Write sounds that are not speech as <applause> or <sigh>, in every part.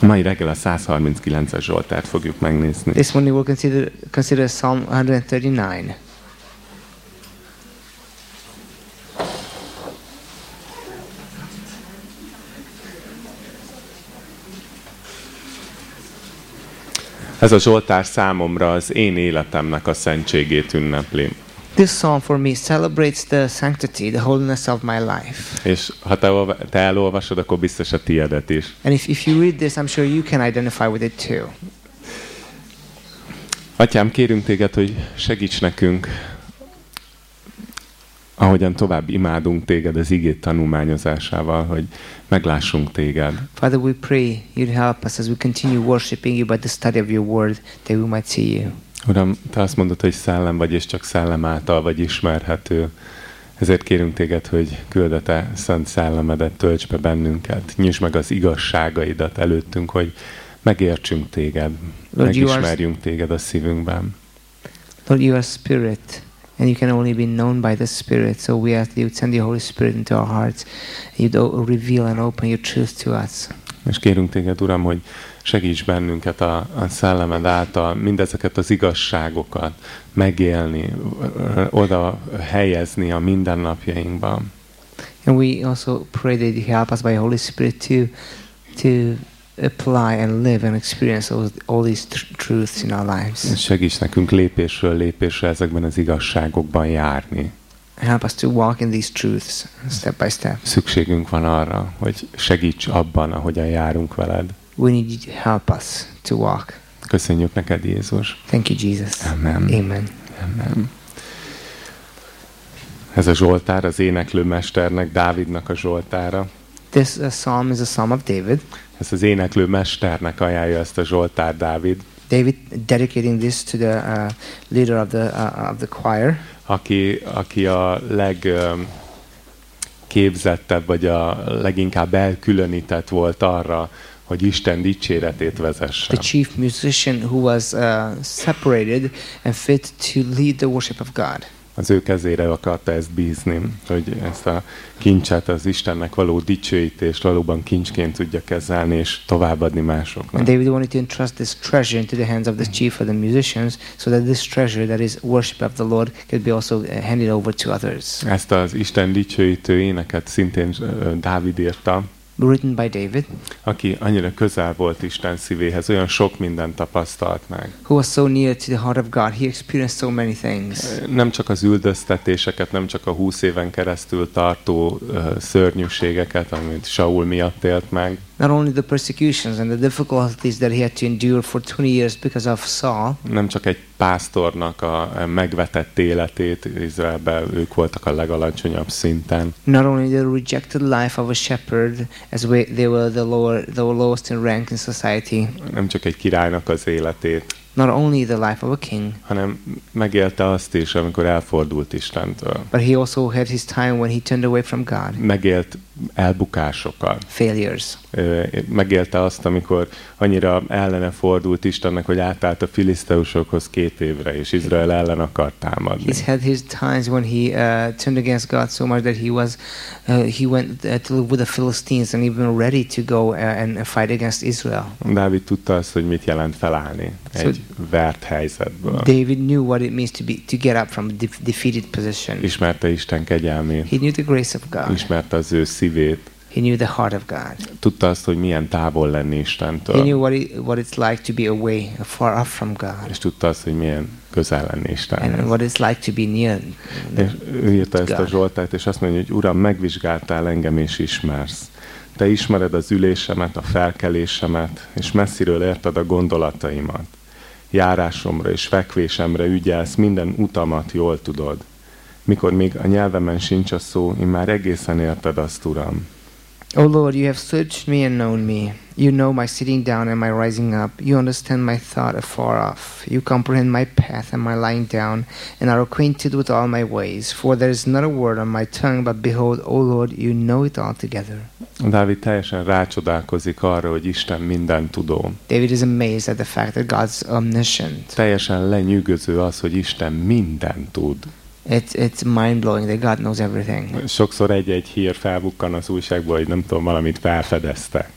Mai reggel a 139-es Zsoltárt fogjuk megnézni. This morning we'll consider, consider Psalm 139. Ez a Zsoltár számomra az én életemnek a szentségét ünnepli. This psalm for me celebrates the sanctity, the holiness of my life. És ha te, olva- te elolvasod, akkor biztos a tiédet is. And if, if you read this, I'm sure you can identify with it too. Atyám, kérünk téged, hogy segíts nekünk, ahogyan tovább imádunk téged az igét tanulmányozásával, hogy meglássunk téged. Father, we pray you'd help us as we continue worshiping you by the study of your word, that we might see you. Uram, te azt mondod, hogy szellem vagy, és csak szellem által vagy ismerhető. Ezért kérünk téged, hogy küld a te szent szellemedet, tölts be bennünket, nyisd meg az igazságaidat előttünk, hogy megértsünk téged, Lord, you are- megismerjünk téged a szívünkben. Lord, you are spirit, and you can only be known by the spirit. So we ask that you send your Holy Spirit into our hearts, and you'd o- reveal and open your truth to us. És kérünk téged, Uram, hogy segíts bennünket a, a szellemed által mindezeket az igazságokat megélni, oda helyezni a mindennapjainkban. And we also pray that you help us by Holy Spirit to to apply and live and experience all, all these tr- truths in our lives. Segíts nekünk lépésről lépésre ezekben az igazságokban járni. Help us to walk in these truths step by step. Szükségünk van arra, hogy segíts abban, ahogyan járunk veled. We need you to help us to walk. Köszönjük neked, Jézus. Thank you, Jesus. Amen. Amen. Amen. Ez a Zsoltár az éneklőmesternek, Dávidnak a Zsoltára. This uh, psalm is a psalm of David. Ez az éneklő mesternek ajánlja ezt a Zsoltár Dávid, David dedicating this to the uh, leader of the uh, of the choir, aki, aki a legképzettebb, vagy a leginkább elkülönített volt arra, hogy Isten dicséretét vezesse. the chief musician who was uh, separated and fit to lead the worship of God. Az ő kezére akarta ezt bízni, hogy ezt a kincset, az Istennek való dicsőítést valóban kincsként tudja kezelni és továbbadni másoknak. And David wanted to entrust this treasure into the hands of the chief of the musicians, so that this treasure, that is worship of the Lord, could be also uh, handed over to others. Ezt az Isten dicsőítő éneket szintén Dávid írta, Written by David, aki annyira közel volt Isten szívéhez, olyan sok mindent tapasztalt meg. who was so near to the heart of God. He experienced so many things. Nem csak az üldöztetéseket, nem csak a húsz éven keresztül tartó ö, szörnyűségeket, amit Saul miatt élt meg, Not only the persecutions and the difficulties that he had to endure for 20 years because of Saul, nem csak egy pásztornak a megvetett életét, Izraelben ők voltak a legalacsonyabb szinten, not only the rejected life of a shepherd, as we, they were the lower, the lowest in rank in society, nem csak egy királynak az életét, not only the life of a king, hanem megélte azt is, amikor elfordult Istentől. but he also had his time when he turned away from God, Megélt elbukásokat. failures. Megélte azt, amikor annyira ellene fordult Istennek, hogy átállt a filiszteusokhoz két évre, és Izrael ellen akart támadni. He's had his times when he uh, turned against God so much that he was, uh, he went uh, to live with the Philistines and even ready to go uh, and fight against Israel. Dávid tudta azt, hogy mit jelent felállni egy vert helyzetből. David knew what it means to be to get up from a de- defeated position. Ismerte Isten kegyelmét, He knew the grace of God. ismerte az ő szívét, He knew the heart of God. tudta azt, hogy milyen távol lenni He Istentől, knew what, it, what it's like to be away, far off from God, és tudta azt, hogy milyen közel lenni and Istenhez. what it's like to be near. És ő írta ezt a. Zsoltát, és azt mondja, hogy Uram, megvizsgáltál engem és ismersz. Te ismered az ülésemet, a felkelésemet, és messziről érted a gondolataimat. Járásomra és fekvésemre ügyelsz, minden utamat jól tudod. Mikor még a nyelvemen sincs a szó, én már egészen érted azt, Uram. O Lord, you have searched me and known me. You know my sitting down and my rising up. You understand my thought afar off. You comprehend my path and my lying down, and are acquainted with all my ways. For there is not a word on my tongue, but behold, O Lord, you know it altogether. Dávid teljesen rácsodálkozik arra, hogy Isten minden tudó. David is amazed at the fact that God's omniscient. Teljesen lenyűgöző az, hogy Isten minden tud. It's, it's mind blowing that God knows everything. Sokszor egy-egy hír felbukkan az újságból, hogy nem tudom, valamit felfedeztek.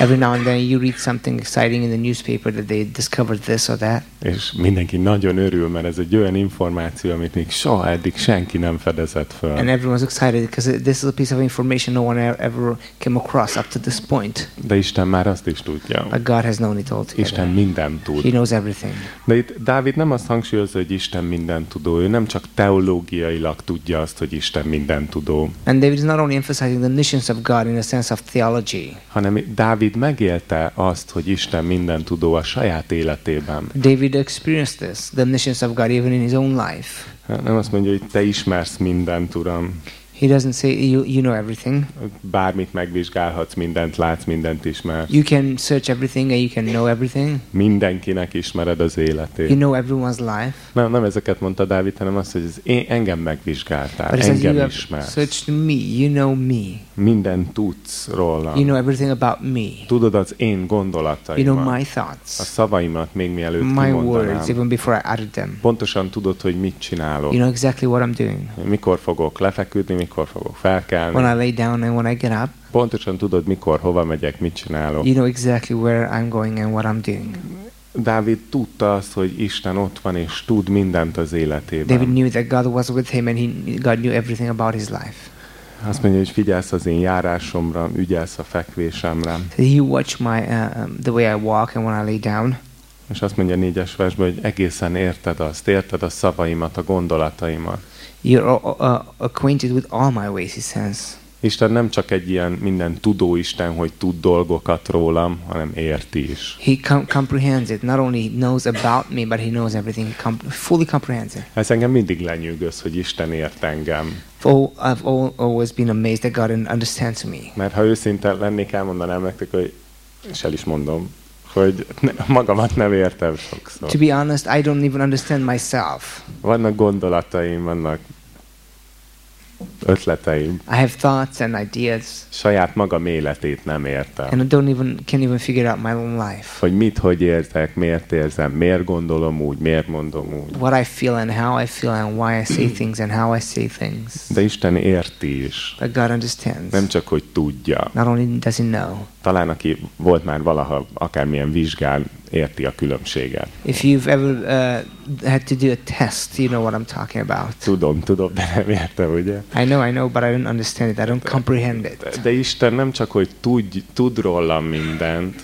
Every now and then you read something exciting in the newspaper that they discovered this or that, És mindenki nagyon örül, mert ez egy olyan információ, amit még soha eddig senki nem fedezett föl. and everyone's excited because this is a piece of information no one ever came across up to this point. De Isten már azt is tudja. But God has known it all Isten together. mindent He knows everything. De itt Dávid nem azt hangsúlyozza, hogy Isten mindent tudó. Ő nem csak teológiailag tudja azt, hogy Isten mindent tudó, And David is not only emphasizing the omniscience of God in the sense of theology. hanem Dávid megélte azt, hogy Isten mindent tudó a saját életében. David experienced this, the omniscience of God, even in his own life. Nem azt mondja, hogy te ismersz mindent, Uram. He doesn't say you, you know everything. Bármit megvizsgálhatsz, mindent látsz, mindent ismersz. You can search everything and you can know everything. Mindenkinek ismered az You életét. know everyone's life. Nem, nem ezeket mondta Dávid, hanem azt, hogy ez én, engem megvizsgáltál, But you engem ismersz. searched me. You know me. Mindent tudsz rólam. You know everything about me. Tudod az én You know gondolataimat, my a thoughts, szavaimat még mielőtt my words, kimondanám. even before I uttered them. Pontosan tudod, hogy mit csinálok. You know exactly what I'm doing. Mikor fogok lefeküdni, mikor fogok felkelni. When I lay down and when I get up, Pontosan tudod, mikor, hova megyek, mit csinálok. you know exactly where I'm going and what I'm doing. Dávid tudta azt, hogy Isten ott van, és tud mindent az életében. David knew that God was with him and he, God knew everything about his life. Azt mondja, hogy figyelsz az én járásomra, ügyelsz a fekvésemre. So he watched my uh, um, the way I walk and when I lay down. És azt mondja a négyes versben, hogy egészen érted azt, érted a szavaimat, a gondolataimat. You're acquainted with all my ways, he says. Isten nem csak egy ilyen minden tudó Isten, hogy tud dolgokat rólam, hanem érti is. He com- comprehends it. Not only knows about me, but he knows everything. Com- fully comprehends it. Ez engem mindig lenyűgöz, hogy Isten ért engem. Oh, I've al- always been amazed that God understands me. Mert ha őszinte lennék, elmondanám nektek, hogy, és el is mondom, hogy ne, magamat nem értem sokszor. To be honest, I don't even understand myself. Vannak gondolataim, vannak ötleteim, I have thoughts and ideas, saját magam életét nem értem. and I don't even can't even figure out my own life. Hogy mit, hogy érzek, miért érzem, miért gondolom úgy, miért mondom úgy. What I feel and how I feel and why I say <clears throat> things and how I say things. De Isten érti is. But God understands. Nem csak, hogy tudja. Not only does He know. Talán aki volt már valaha akármilyen vizsgán, érti a különbséget. If you've ever uh, had to do a test, you know what I'm talking about. Tudom, tudom, de nem értem, ugye? I know, I know, but I don't understand it. I don't comprehend it. De Isten nem csak, hogy tud, tud rólam mindent,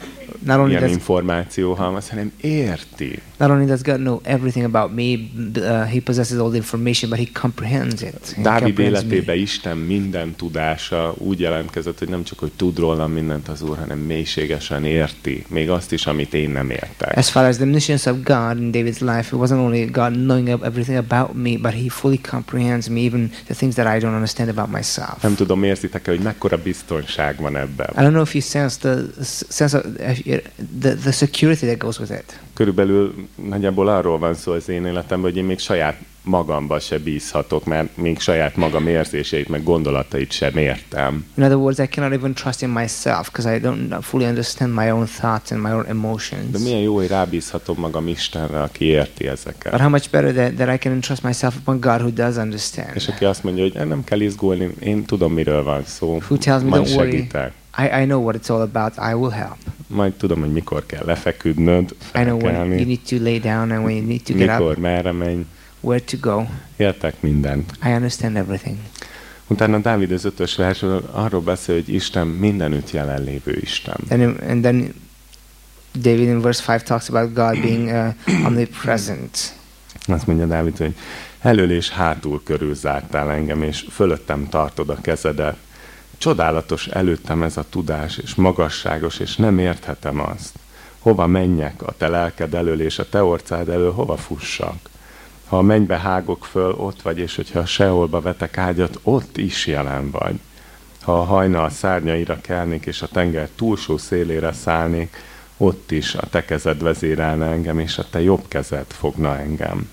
Not only ilyen információ halmaz, hanem érti. not only does God know everything about me, uh, He possesses all the information, but He comprehends it. He Dávid me. életébe Isten minden tudása úgy jelentkezett, hogy nem csak, hogy tud rólam mindent az Úr, hanem mélységesen érti, még azt is, amit én nem értek. As far as the omniscience of God in David's life, it wasn't only God knowing everything about me, but He fully comprehends me, even the things that I don't understand about myself. Nem tudom, érzitek-e, hogy mekkora biztonság van ebben. I don't know if you sense the sense of uh, the, the security that goes with it. Körülbelül nagyjából arról van szó az én életemben, hogy én még saját magamba se bízhatok, mert még saját magam érzéseit, meg gondolatait sem értem. In other words, I cannot even trust in myself because I don't fully understand my own thoughts and my own emotions. De milyen jó, hogy rábízhatom magam Istenre, aki érti But ezeket. how much better that, that I can entrust myself upon God who does understand. És aki azt mondja, hogy "Eh, nem kell izgulni, én tudom, miről van szó, Who tells me, "Don't worry." segítek. I, I know what it's all about. I will help. Majd tudom, hogy mikor kell lefeküdnöd, I know when you need to lay down and when you need to get up, mikor, merre menj. Where to go. Értek mindent. I understand everything. Utána Dávid az ötös versről arról beszél, hogy Isten mindenütt jelenlévő Isten. And, and then David in verse 5 talks about God being uh, omnipresent. Azt mondja Dávid, hogy elől és hátul körül zártál engem, és fölöttem tartod a kezedet. Csodálatos előttem ez a tudás, és magasságos, és nem érthetem azt. Hova menjek a te lelked elől, és a te orcád elől, hova fussak? Ha a mennybe hágok föl, ott vagy, és hogyha seholba vetek ágyat, ott is jelen vagy. Ha a hajnal szárnyaira kelnék, és a tenger túlsó szélére szállnék, ott is a te kezed vezérelne engem, és a te jobb kezed fogna engem.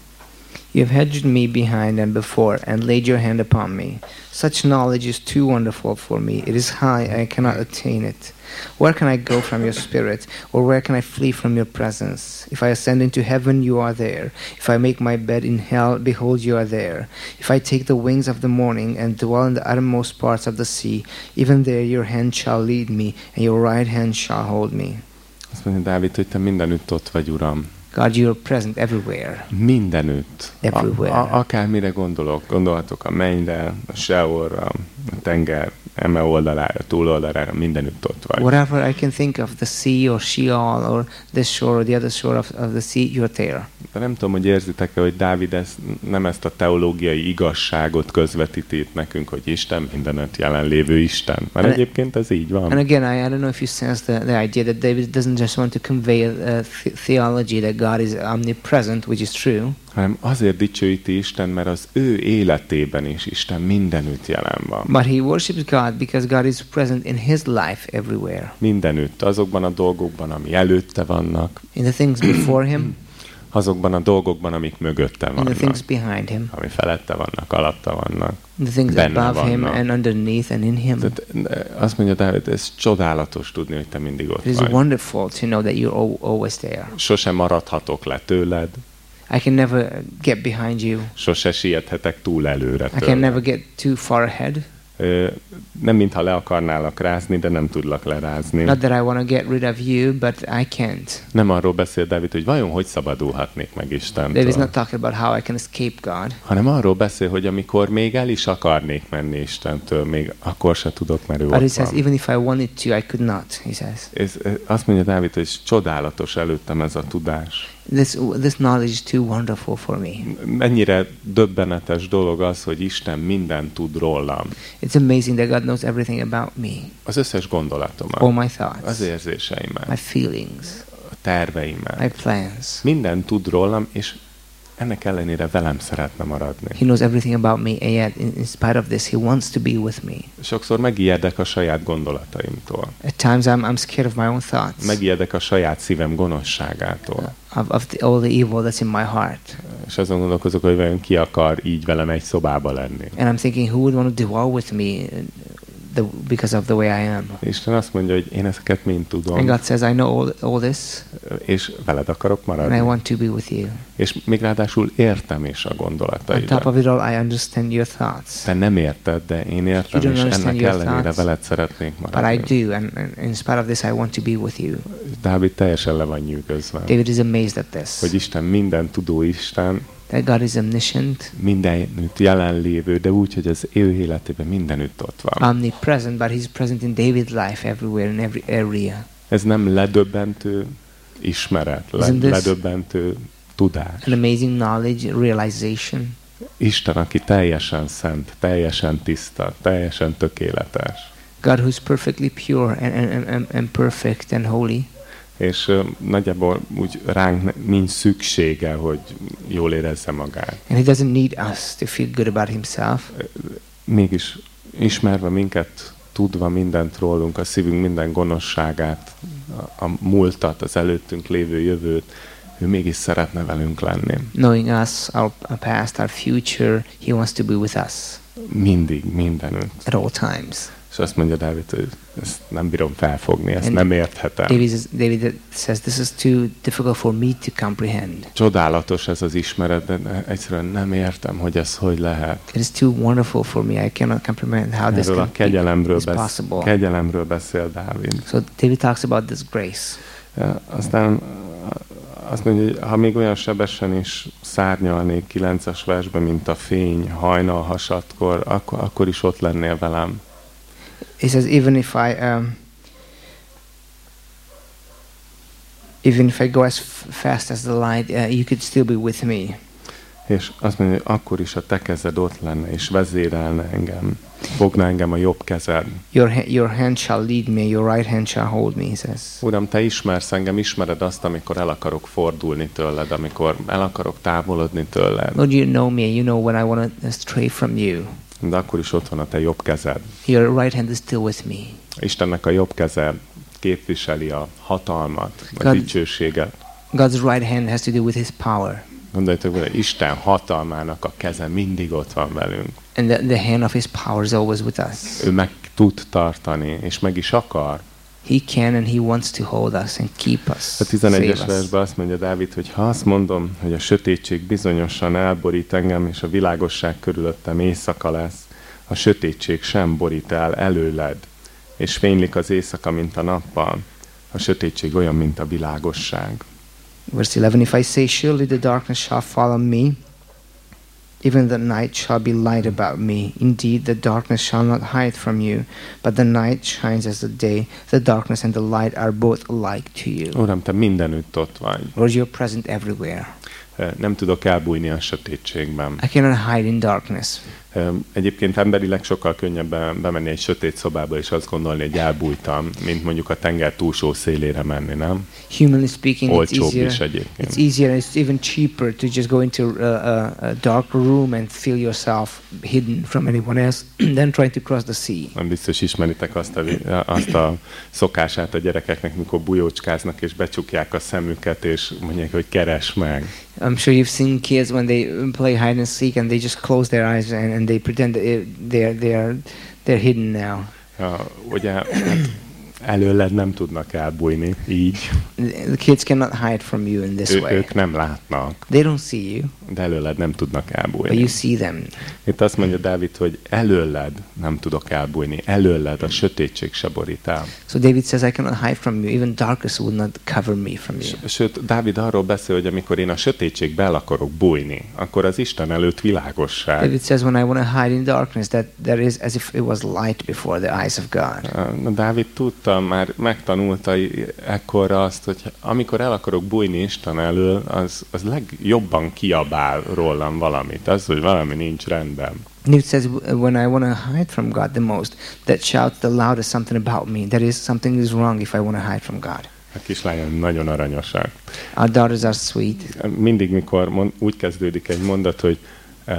You have hedged me behind and before, and laid your hand upon me. Such knowledge is too wonderful for me. It is high, I cannot attain it. Where can I go from your spirit, or where can I flee from your presence? If I ascend into heaven, you are there. If I make my bed in hell, behold, you are there. If I take the wings of the morning and dwell in the uttermost parts of the sea, even there your hand shall lead me, and your right hand shall hold me. Azt mondja Dávid, hogy te mindenütt ott vagy, Uram. God, you are present everywhere. Mindenütt. Everywhere. A, a, akármire gondolok, gondolhatok a mennyre, a seorra, a tenger eme oldalára, túloldalára, mindenütt ott vagy. Whatever I can think of, the sea or Sheol or this shore or the other shore of, of the sea, you're there. De nem tudom, hogy érzitek-e, hogy Dávid ez, nem ezt a teológiai igazságot közvetíti itt nekünk, hogy Isten mindenütt jelenlévő Isten. Mert And- egyébként ez így van. And again, I, I don't know if you sense the, the idea that David doesn't just want to convey a, a the- theology that God is omnipresent, which is true, hanem azért dicsőíti Isten, mert az ő életében is Isten mindenütt jelen van. but he worships God because God is present in his life everywhere. Mindenütt, azokban a dolgokban, ami előtte vannak, In the things before him, azokban a dolgokban, amik mögötte in the vannak, things behind him, ami felette vannak, alatta vannak. the things Benne above him vannak. and underneath and in him. Tehát eh, azt mondja Dávid, ez csodálatos tudni, hogy te mindig ott It is vagy. wonderful to know that you're al- always there. Sosem maradhatok le tőled, I can never get behind you. sose siethetek túl előre I can tőled. never get too far ahead. Nem mintha le akarnálak rázni, de nem tudlak lerázni. Not that I want to get rid of you, but I can't. Nem arról beszél Dávid, hogy vajon hogy szabadulhatnék meg Istentől, not talking about how I can escape God. hanem arról beszél, hogy amikor még el is akarnék menni Istentől, még akkor se tudok, mert ő But he says, van. even if I wanted to, I could not, he says. Ez- azt mondja Dávid, hogy csodálatos előttem ez a tudás. This, this knowledge is too wonderful for me. Mennyire döbbenetes dolog az, hogy Isten mindent tud rólam. It's amazing that God knows everything about me, Az összes gondolatomat, all my thoughts, az érzéseimet, my feelings, a terveimet. my plans. Mindent tud rólam, és ennek ellenére velem szeretne maradni. He knows everything about me, and yet, in, spite of this, He wants to be with me. Sokszor megijedek a saját gondolataimtól. At times, I'm, I'm scared of my own thoughts, Megijedek a saját szívem gonoszságától. of, of the, all the evil that's in my heart. És azon gondolkozok, hogy vajon ki akar így velem egy szobába lenni. And I'm thinking, who would want to dwell with me uh, the, because of the way I am? Isten azt mondja, hogy én ezeket mind And tudom, God says, I know all, all this, és veled akarok and I maradni. want to be with you. És még ráadásul értem is a On top gondolataidat. of it all, I understand your thoughts. Te nem érted, de én értem, You és ennek ellenére thoughts, veled szeretnék But I maradni. do, and, and in spite of this, I want to be with you. Dávid teljesen le van nyűgözve, David is amazed at this. hogy Isten minden tudó Isten, That God is omniscient, mindenütt jelenlévő, de úgy, hogy az ő életében mindenütt ott van. omnipresent, but He's present in David's life everywhere, in every area. Ez nem ledöbbentő ismeret, le, ledöbbentő tudás. An amazing knowledge, realization. Isten, aki teljesen szent, teljesen tiszta, teljesen tökéletes. God who's perfectly pure and, and, and, and perfect and holy. És nagyjából úgy ránk nincs szüksége, hogy jól érezze magát. And He doesn't need us to feel good about Himself. Mégis ismerve minket, tudva mindent rólunk, a szívünk minden gonoszságát, a, a múltat, az előttünk lévő jövőt, ő mégis szeretne velünk lenni. Knowing us, our past, our future, He wants to be with us Mindig, mindenütt. at all times. És azt mondja Dávid, hogy ezt nem bírom felfogni, ezt And nem érthetem. David, David says, This is too difficult for me to comprehend. Csodálatos ez az ismeret, de egyszerűen nem értem, hogy ez hogy lehet. It is too wonderful for me. I cannot comprehend how this Erről can a kegyelemről, is possible. kegyelemről beszél Dávid. So David talks about this grace. Ja, Aztán azt mondja, hogy ha még olyan sebesen is szárnyalnék 9-es versben, mint a fény hajnal hasadkor, akkor, akkor is ott lennél velem. He says, even if I, um, even if I go as fast as the light, uh, you could still be with me. És azt mondja, hogy akkor is a te kezed ott lenne, és vezérelne engem. Fogna engem a jobb kezed. Your ha- your hand shall lead me, your right hand shall hold me. He says. Uram, te ismersz engem, ismered azt, amikor el akarok fordulni tőled, amikor el akarok távolodni tőled. Lord, you know me. You know when I want to stray from you. De akkor is ott van a te jobb kezed. Your right hand is still with me. Istennek a jobb keze képviseli a hatalmat, a God- dicsőséget. God's right hand has to do with His power, Gondoljatok bele, Isten hatalmának a keze mindig ott van velünk. and the, the hand of His power is always with us. Ő meg tud tartani, és meg is akar He can and He wants to hold us and keep us. A 11-es save us. versben azt mondja Dávid, hogy ha azt mondom, hogy a sötétség bizonyosan elborít engem, és a világosság körülöttem éjszaka lesz, a sötétség sem borít el előled, és fénylik az éjszaka, mint a nappal. A sötétség olyan, mint a világosság. Verse 11 If I say, Surely the darkness shall fall on me, even the night shall be light about me. Indeed, the darkness shall not hide from you, but the night shines as the day. The darkness and the light are both alike to you. Uram, te mindenütt ott vagy. Lord, you're present everywhere. Nem tudok elbújni a sötétségben. I cannot hide in darkness. Egyébként emberileg sokkal könnyebb be- bemenni egy sötét szobába és azt gondolni, hogy elbújtam, mint mondjuk a tenger túlsó szélére menni, nem? Humanly speaking, it's Olcsóbb easier. is egyébként. It's easier it's even cheaper to just go into a, a, a dark room and feel yourself hidden from anyone else <clears throat> than trying to cross the sea. Nem biztos ismeritek azt a, azt a szokását a gyerekeknek, mikor bujócskáznak és becsukják a szemüket, és mondják, hogy keres meg. I'm sure you've seen kids when they play hide and seek and they just close their eyes and, and they pretend that they're they're they're hidden now. Ja, ugye hát előled nem tudnak elbújni így. The kids cannot hide from you in this Ő, way. ők nem látnak, They don't see you, de előled nem tudnak but you elbújni. see them. Itt azt mondja Dávid, hogy előled nem tudok elbújni, előled a sötétség se borít el. So David says, "I cannot hide from you. Even darkness will not cover me from you." Sőt, Dávid arról beszél, hogy amikor én a sötétségbe el akarok bújni, akkor az Isten előtt világosság. David says, "When I want to hide in darkness, that that is as if it was light before the eyes of God." Dávid tudta, már megtanulta ekkorra azt, hogy amikor el akarok bújni Isten elől, az, az legjobban kiabál rólam valamit. Az, hogy valami nincs rendben. David says, "When I want to hide from God the most, that shouts the loudest something about me. That is something is wrong if I want to hide from God." A kislányom nagyon aranyosak. Our daughters are sweet. Mindig, mikor mond, úgy kezdődik egy mondat, hogy uh,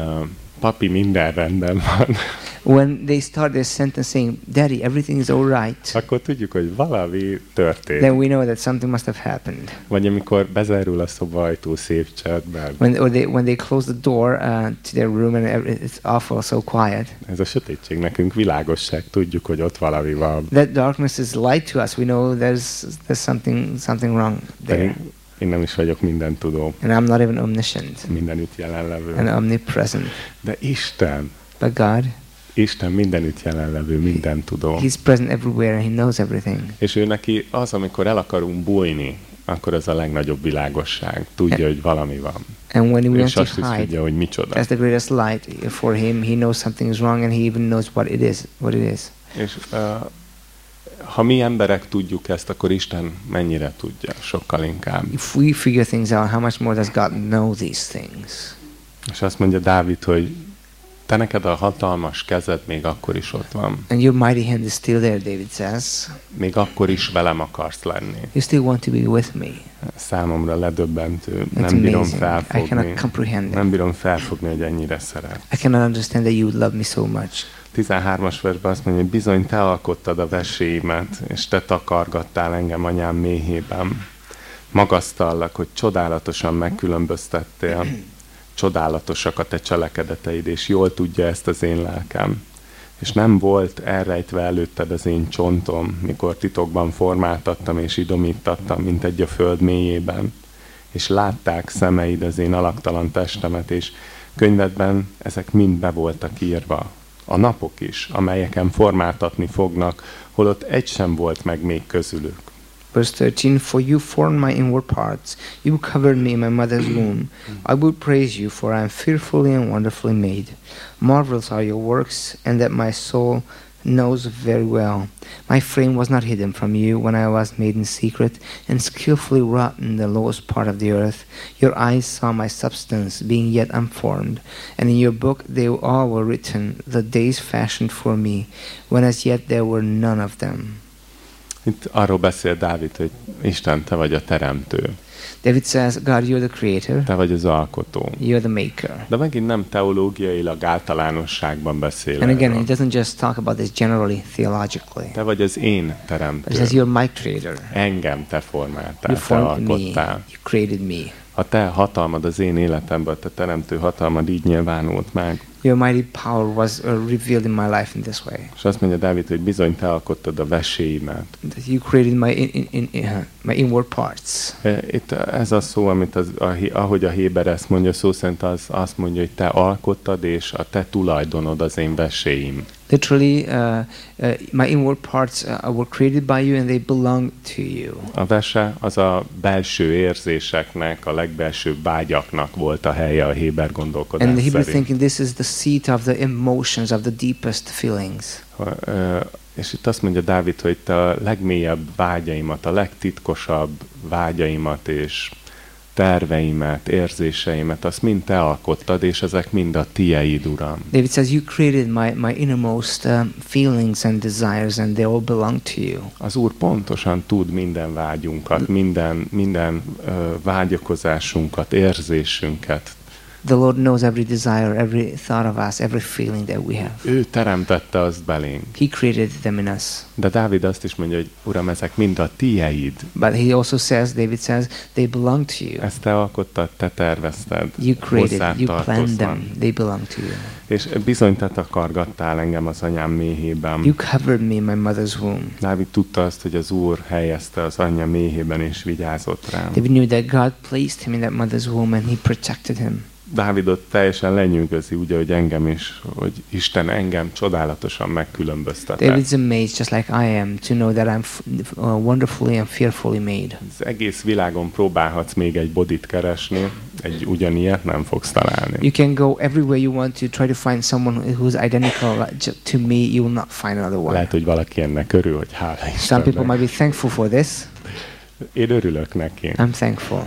papi, minden rendben van, When they start their sentence saying, "Daddy, everything is all right," akkor tudjuk, hogy valami történt. then we know that something must have happened. Vagy amikor bezárul a szoba ajtó szép csendben. When or they when they close the door uh, to their room and every- it's awful, so quiet. Ez a sötétség nekünk világosság, tudjuk, hogy ott valami van. That darkness is light to us. We know there's there's something something wrong there. Pedig én nem is vagyok minden tudó, And I'm not even omniscient mindenütt jelenlevő. and omnipresent. De Isten, But God, Isten mindenütt jelenlevő, minden tudó. He's present everywhere and He knows everything. És ő neki az, amikor el akarunk bújni, akkor az a legnagyobb világosság. Tudja, hogy valami van. And when we És to azt is hide, tudja, hogy micsoda. that's the greatest light for Him. He knows something is wrong and He even knows what it is. What it is. És uh, ha mi emberek tudjuk ezt, akkor Isten mennyire tudja, sokkal inkább. If we figure things out, how much more does God know these things? És azt mondja Dávid, hogy te neked a hatalmas kezed még akkor is ott van. And your mighty hand is still there, David says. Még akkor is velem akarsz lenni. You still want to be with me. Számomra ledöbbentő. That's Nem bírom amazing. I felfogni. cannot comprehend Nem it. bírom felfogni, hogy ennyire szeret. I cannot understand that you love me so much. 13-as versben azt mondja, hogy bizony te alkottad a veséimet, és te takargattál engem anyám méhében. Magasztallak, hogy csodálatosan megkülönböztettél. Csodálatosak a te cselekedeteid, és jól tudja ezt az én lelkem. És nem volt elrejtve előtted az én csontom, mikor titokban formáltattam és idomítattam, mint egy a föld mélyében. És látták szemeid az én alaktalan testemet, és könyvedben ezek mind be voltak írva. A napok is, amelyeken formáltatni fognak, holott egy sem volt meg még közülük. Verse 13 For you formed my inward parts, you covered me in my mother's womb. I will praise you, for I am fearfully and wonderfully made. Marvelous are your works, and that my soul knows very well. My frame was not hidden from you when I was made in secret and skillfully wrought in the lowest part of the earth. Your eyes saw my substance being yet unformed, and in your book they all were written, the days fashioned for me, when as yet there were none of them. Itt arról beszél Dávid, hogy Isten, te vagy a teremtő, David says, God, you're the creator, te vagy az alkotó. you're the maker. De megint nem teológiailag általánosságban beszél And again, erről. he doesn't just talk about this generally theologically. Te vagy az én But he says, teremtő. You're my creator. Engem te formáltál, You te formed me. alkottál. You created me. A te hatalmad az én életemben, a te teremtő hatalmad így nyilvánult meg. Your mighty power was uh, revealed in my life in this way. És azt mondja Dávid, hogy bizony te alkottad a veséimet. That you created my in, in, in, my inward parts. E, Itt ez a szó, amit az, ahogy a Héber ezt mondja, szó szerint az azt mondja, hogy te alkottad, és a te tulajdonod az én veséim. Literally, uh, uh, my inward parts uh, were created by you and they belong to you. A vese az a belső érzéseknek, a legbelsőbb vágyaknak volt a helye a Héber gondolkodás And the Hebrew szerint. thinking, this is the seat of the emotions, of the deepest feelings. Ö, És itt azt mondja Dávid, hogy te a legmélyebb vágyaimat, a legtitkosabb vágyaimat és terveimet, érzéseimet, azt mind te alkottad, és ezek mind a tieid, Uram. David says, You created my, my innermost um, feelings and desires, and they all belong to you. Az Úr pontosan tud minden vágyunkat, minden, minden ö, vágyakozásunkat, érzésünket. The Lord knows every desire, every thought of us, every feeling that we have. Ő teremtette azt belénk. He created them in us. De Dávid azt is mondja, hogy Uram, ezek mind a tieid. But he also says, David says, they belong to you. Ezt te alkottad, te tervezted. You created, you planned them, they belong to you. És bizony te takargattál engem az anyám méhében. You covered me in my mother's womb. Dávid tudta azt, hogy az Úr helyezte az anyja méhében és vigyázott rám. David knew that God placed him in that mother's womb and he protected him. Dávidot teljesen lenyűgözi, ugye, hogy engem is, hogy Isten engem csodálatosan megkülönböztetett. David's amazed, just like I am, to know that I'm uh, wonderfully and fearfully made. Az egész világon próbálhatsz még egy bodit keresni, egy ugyanilyet nem fogsz találni. You can go everywhere you want to try to find someone who's identical to me. You will not find another one. Lehet, hogy valaki ennek örül, hogy hála Some people Istennek. might be thankful for this. Én örülök neki. I'm thankful.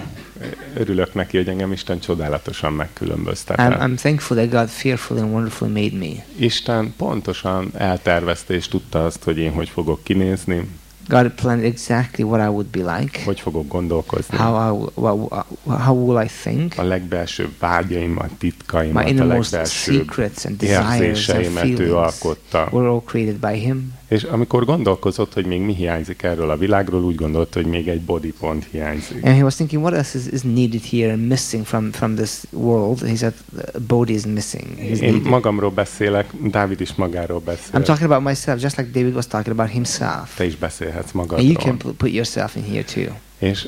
Örülök neki, hogy engem Isten csodálatosan I'm, megkülönböztetett. I'm thankful that God fearfully and wonderfully made me. Isten pontosan eltervezte és tudta azt, hogy én hogy fogok kinézni, God planned exactly what I would be like, hogy fogok gondolkozni. how I, w- what, how will I think, A legbelsőbb vágyaimat, titkaimat, my a legbelsőbb secrets and desires and érzéseimet ő alkotta. were all created by Him. És amikor gondolkozott, hogy még mi hiányzik erről a világról, úgy gondolta, hogy még egy body pont hiányzik. And he was thinking, what else is, is needed here and missing from, from this world? He said, the body is missing. He's Én needed. magamról beszélek, Dávid is magáról I'm beszél. talking about myself, just like David was talking about himself. Te is beszélhetsz And you magadról. can pu- put yourself in here too. És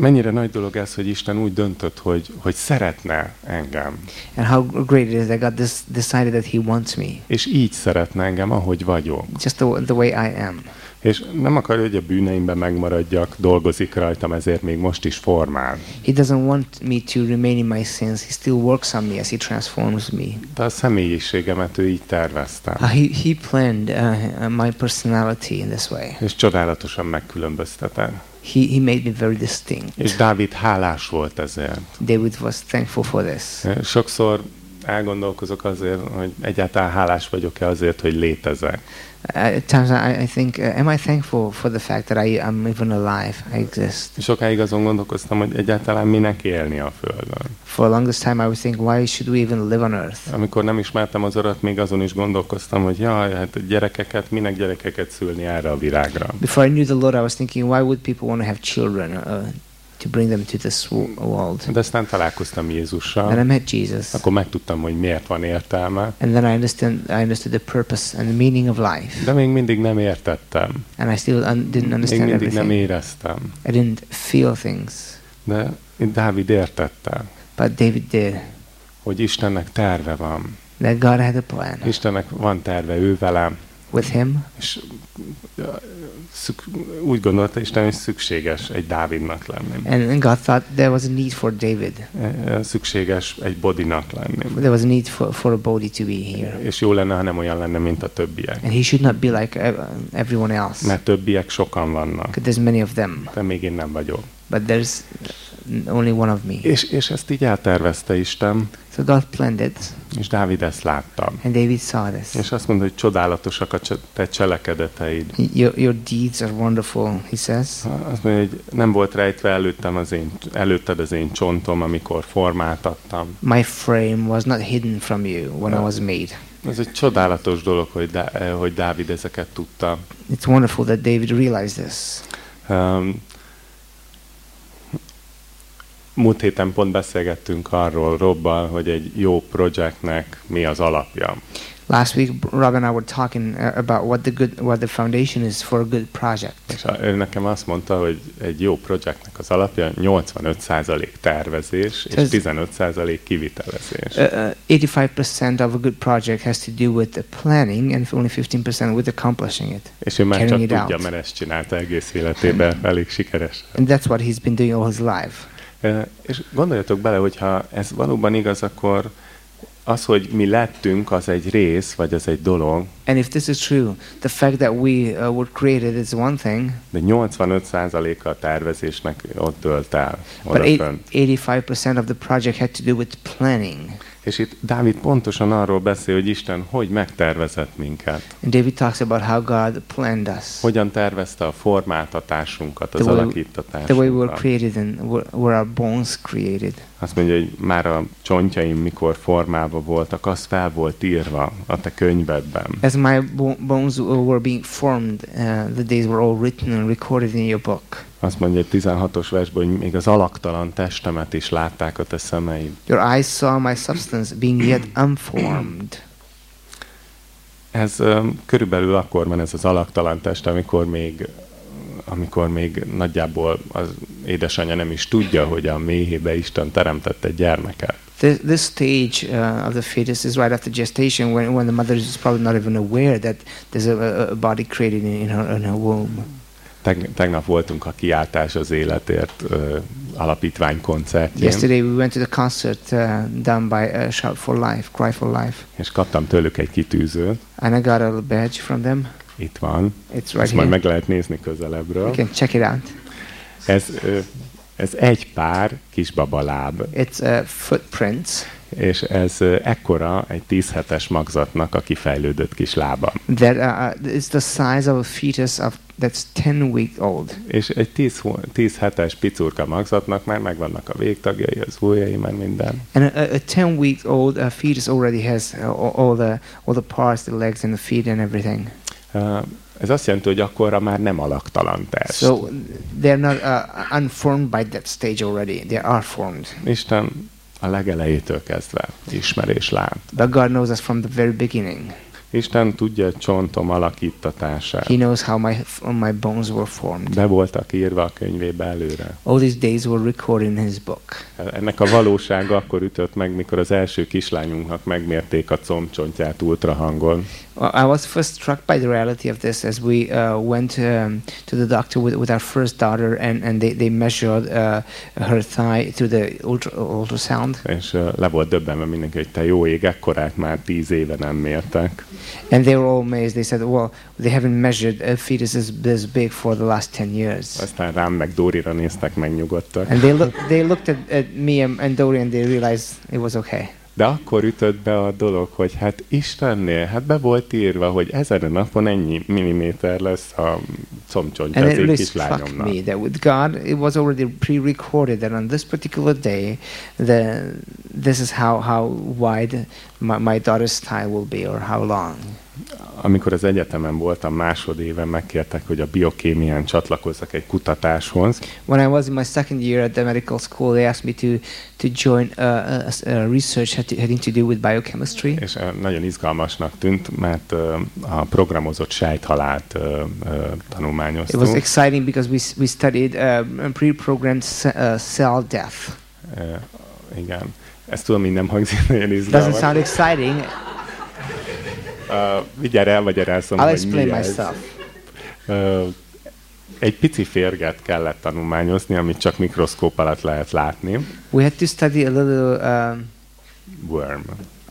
mennyire nagy dolog ez, hogy Isten úgy döntött, hogy, hogy szeretne engem. And how great it is that God decided that He wants me, És így szeretne engem, ahogy vagyok. just the, the way I am. És nem akarja, hogy a bűneimben megmaradjak, dolgozik rajtam, ezért még most is formál. He doesn't want me to remain in my sins. He still works on me as He transforms me. De a személyiségemet ő így tervezte. Uh, he, he planned uh, my personality in this way. És csodálatosan megkülönböztetett. He, he made me very distinct. És Dávid hálás volt ezért. David was thankful for this. Sokszor elgondolkozok azért, hogy egyáltalán hálás vagyok-e azért, hogy létezek. Uh, At times I, I think, uh, am I thankful for the fact that I am even alive? I exist. Sokáig azon gondolkoztam, hogy egyáltalán minek élni a Földön. For the longest time, I was thinking, why should we even live on Earth? Amikor nem ismertem az Urat, még azon is gondolkoztam, hogy jaj, hát gyerekeket, minek gyerekeket szülni erre a világra. Before I knew the Lord, I was thinking, why would people want to have children uh, to bring them to this wo- world? De aztán találkoztam And I Jézussal, met Jesus, akkor megtudtam, hogy miért van értelme, and then I understand. I understood the purpose and the meaning of life, de még mindig nem értettem. and I still un- didn't Még understand mindig nem everything. éreztem. I didn't feel things, De Dávid értette, but David did. hogy Istennek terve van. That God had a plan Istennek van terve ő velem, with him, és szük, úgy gondolta Isten, hogy szükséges egy Dávidnak lenni. and, God thought there was a need for David. Ö, Szükséges egy bodinak lenni. There was a need for, for a body to be here, És jó lenne, ha nem olyan lenne, mint a többiek. and he should not be like everyone else. Mert többiek sokan vannak, Because there's many of them, de még én nem vagyok. but there's only one of me. És, és ezt így eltervezte Isten, So God planned it, és Dávid ezt látta. and David saw this. És azt mondta, hogy csodálatosak a te cselekedeteid. Your, your deeds are wonderful, he says. Azt mondja, hogy nem volt rejtve előttem az én, előtted az én csontom, amikor formáltattam. My frame was not hidden from you when I was made. Ez egy csodálatos dolog, hogy, Dá- hogy Dávid ezeket tudta. It's wonderful that David realized this. Um, múlt héten pont beszélgettünk arról Robbal, hogy egy jó projektnek mi az alapja. Last week, Rob and I were talking uh, about what the good, what the foundation is for a good project. És ő nekem azt mondta, hogy egy jó projektnek az alapja 85% tervezés és Ez- 15% kivitelezés. Uh, uh, 85% of a good project has to do with the planning, and only 15% with accomplishing it. És ő már csak tudja, out. mert ezt csinálta egész életében elég sikeres. And that's what he's been doing all his life. És gondoljatok bele, hogyha ez valóban igaz, akkor az, hogy mi lettünk, az egy rész, vagy az egy dolog, And if this is true, the fact that we uh, were created is one thing, de 85%-a a tervezésnek ott dölt el, but oda eight- fönt. 85% of the project had to do with planning. És itt Dávid pontosan arról beszél, hogy Isten hogy megtervezett minket. And David talks about how God planned us. Hogyan tervezte a formáltatásunkat, az The way- alakítatásunkat. The way we were created and were, our bones created. Azt mondja, hogy már a csontjaim mikor formálva voltak, az fel volt írva a te könyvedben. As my bo- bones were being formed, uh, the days were all written and recorded in your book. Azt mondja egy 16-os versben, hogy még az alaktalan testemet is látták a te szemeid. Your eyes saw my substance being yet unformed. Ez um, körülbelül akkor van ez az alaktalan test, amikor még amikor még nagyjából az édesanyja nem is tudja, hogy a méhébe Isten teremtett egy gyermeket. This, this stage uh, of the fetus is right after gestation, when, when the mother is probably not even aware that there's a, a, body created in, her, in her womb. Teg- tegnap voltunk a kiáltás az életért uh, alapítvány koncertjén, Yesterday we went to the concert uh, done by uh, Shout for Life, Cry for Life, és kaptam tőlük egy kitűzőt. and I got a badge from them. Itt van. It's right Ezt majd here. meg lehet nézni You közelebbről. can check it out. Ez, ö, ez egy pár kisbabaláb, It's uh, footprints. És ez ekkora egy 10 hetes magzatnak a kifejlődött kis lába. that uh, uh, it's the size of a fetus of that's 10 week old. És egy 10, hó- 10 hetes picurka magzatnak már megvannak a végtagjai, az ujjai, már minden. And a, a 10 week old uh, fetus already has uh, all, the all the parts, the legs and the feet and everything. Ö, Ez azt jelenti, hogy akkorra már nem alaktalan test. So they're not uh, unformed by that stage already. They are formed. Isten a legelejétől kezdve ismer és lát. But God knows us from the very beginning. Isten tudja a csontom alakítatását. He knows how my my bones were formed. Be voltak írva a könyvébe előre. All these days were recorded in His book. Ennek a valósága akkor ütött meg, mikor az első kislányunknak megmérték a combcsontját ultrahangon. I was first struck by the reality of this as we uh, went um, to the doctor with, with our first daughter, and, and they, they measured uh, her thigh through the ultra, ultrasound. És ö, le volt döbbenve mindenki, hogy te jó ég, ekkorát már tíz éve nem mértek. And they were all amazed. They said, Well, they haven't measured a fetus this, this big for the last 10 years. Aztán rám meg Dórira néztek, megnyugodtak. And they, look, they looked at, at me and, and Dory and they realized it was okay. De akkor ütött be a dolog, hogy hát Istennél, hát be volt írva, hogy ezen a napon ennyi milliméter lesz a combcsontja And az it én really struck kislányomnak. me that with God, it was already pre-recorded that on this particular day, the this is how how wide my, my daughter's thigh will be or how long. Amikor az egyetemen voltam másodéven, megkértek, hogy a biokémián csatlakozzak egy kutatáshoz, When I was in my second year at the medical school, they asked me to to join a, a, a research having to do with biochemistry. és ö, nagyon izgalmasnak tűnt, mert ö, a programozott sejthalált ö, ö, It was tanulmányoztunk. exciting because we we studied pre-programmed ce- cell death. Igen. Ezt tudom, hogy nem hangzik nagyon Doesn't izgalmas. sound exciting. Uh, mindjárt elmagyarázom, I'll hogy mi ez. egy pici férget kellett tanulmányozni, amit csak mikroszkóp alatt lehet látni. We had to study a little um, Worm.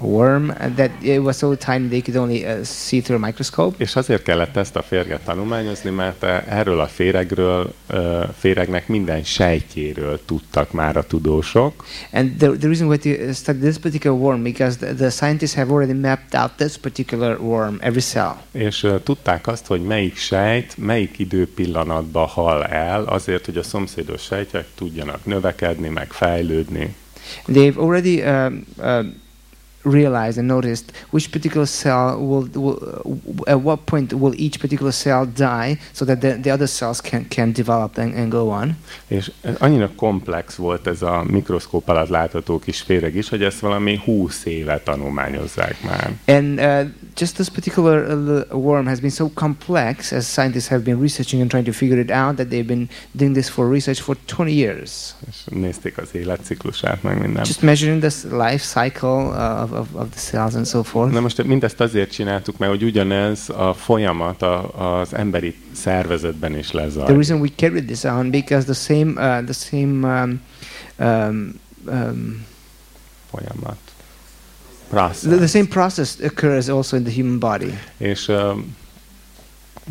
worm that it was so tiny they could only uh, see through a microscope. És azért kellett ezt a férget tanulmányozni, mert eh, erről a féregről, ö, féregnek minden sejtjéről tudtak már a tudósok, And the, the reason why to uh, study this particular worm because the, the scientists have already mapped out this particular worm, every cell. és ö, tudták azt, hogy melyik sejt, melyik időpillanatban hal el, azért, hogy a szomszédos sejtek tudjanak növekedni, meg fejlődni. They've already um, uh, realized and noticed which particular cell will, will uh, at what point will each particular cell die so that the, the other cells can, can develop and, and go on. És ez annyira komplex volt ez a mikroszkóp alatt látható kis féreg is, hogy ezt valami 20 éve tanulmányozzák már. And uh, just this particular uh, worm has been so complex as scientists have been researching and trying to figure it out that they've been doing this for research for 20 years. És nézték az életciklusát, meg minden. Just measuring this life cycle uh, of, of, of the cells and so forth. Na most mindezt azért csináltuk, mert hogy ugyanez a folyamat a, az emberi szervezetben is The reason we carried this on because the same uh, the same um, um, um, folyamat. The, the Process. same process occurs also in the human body. És ö,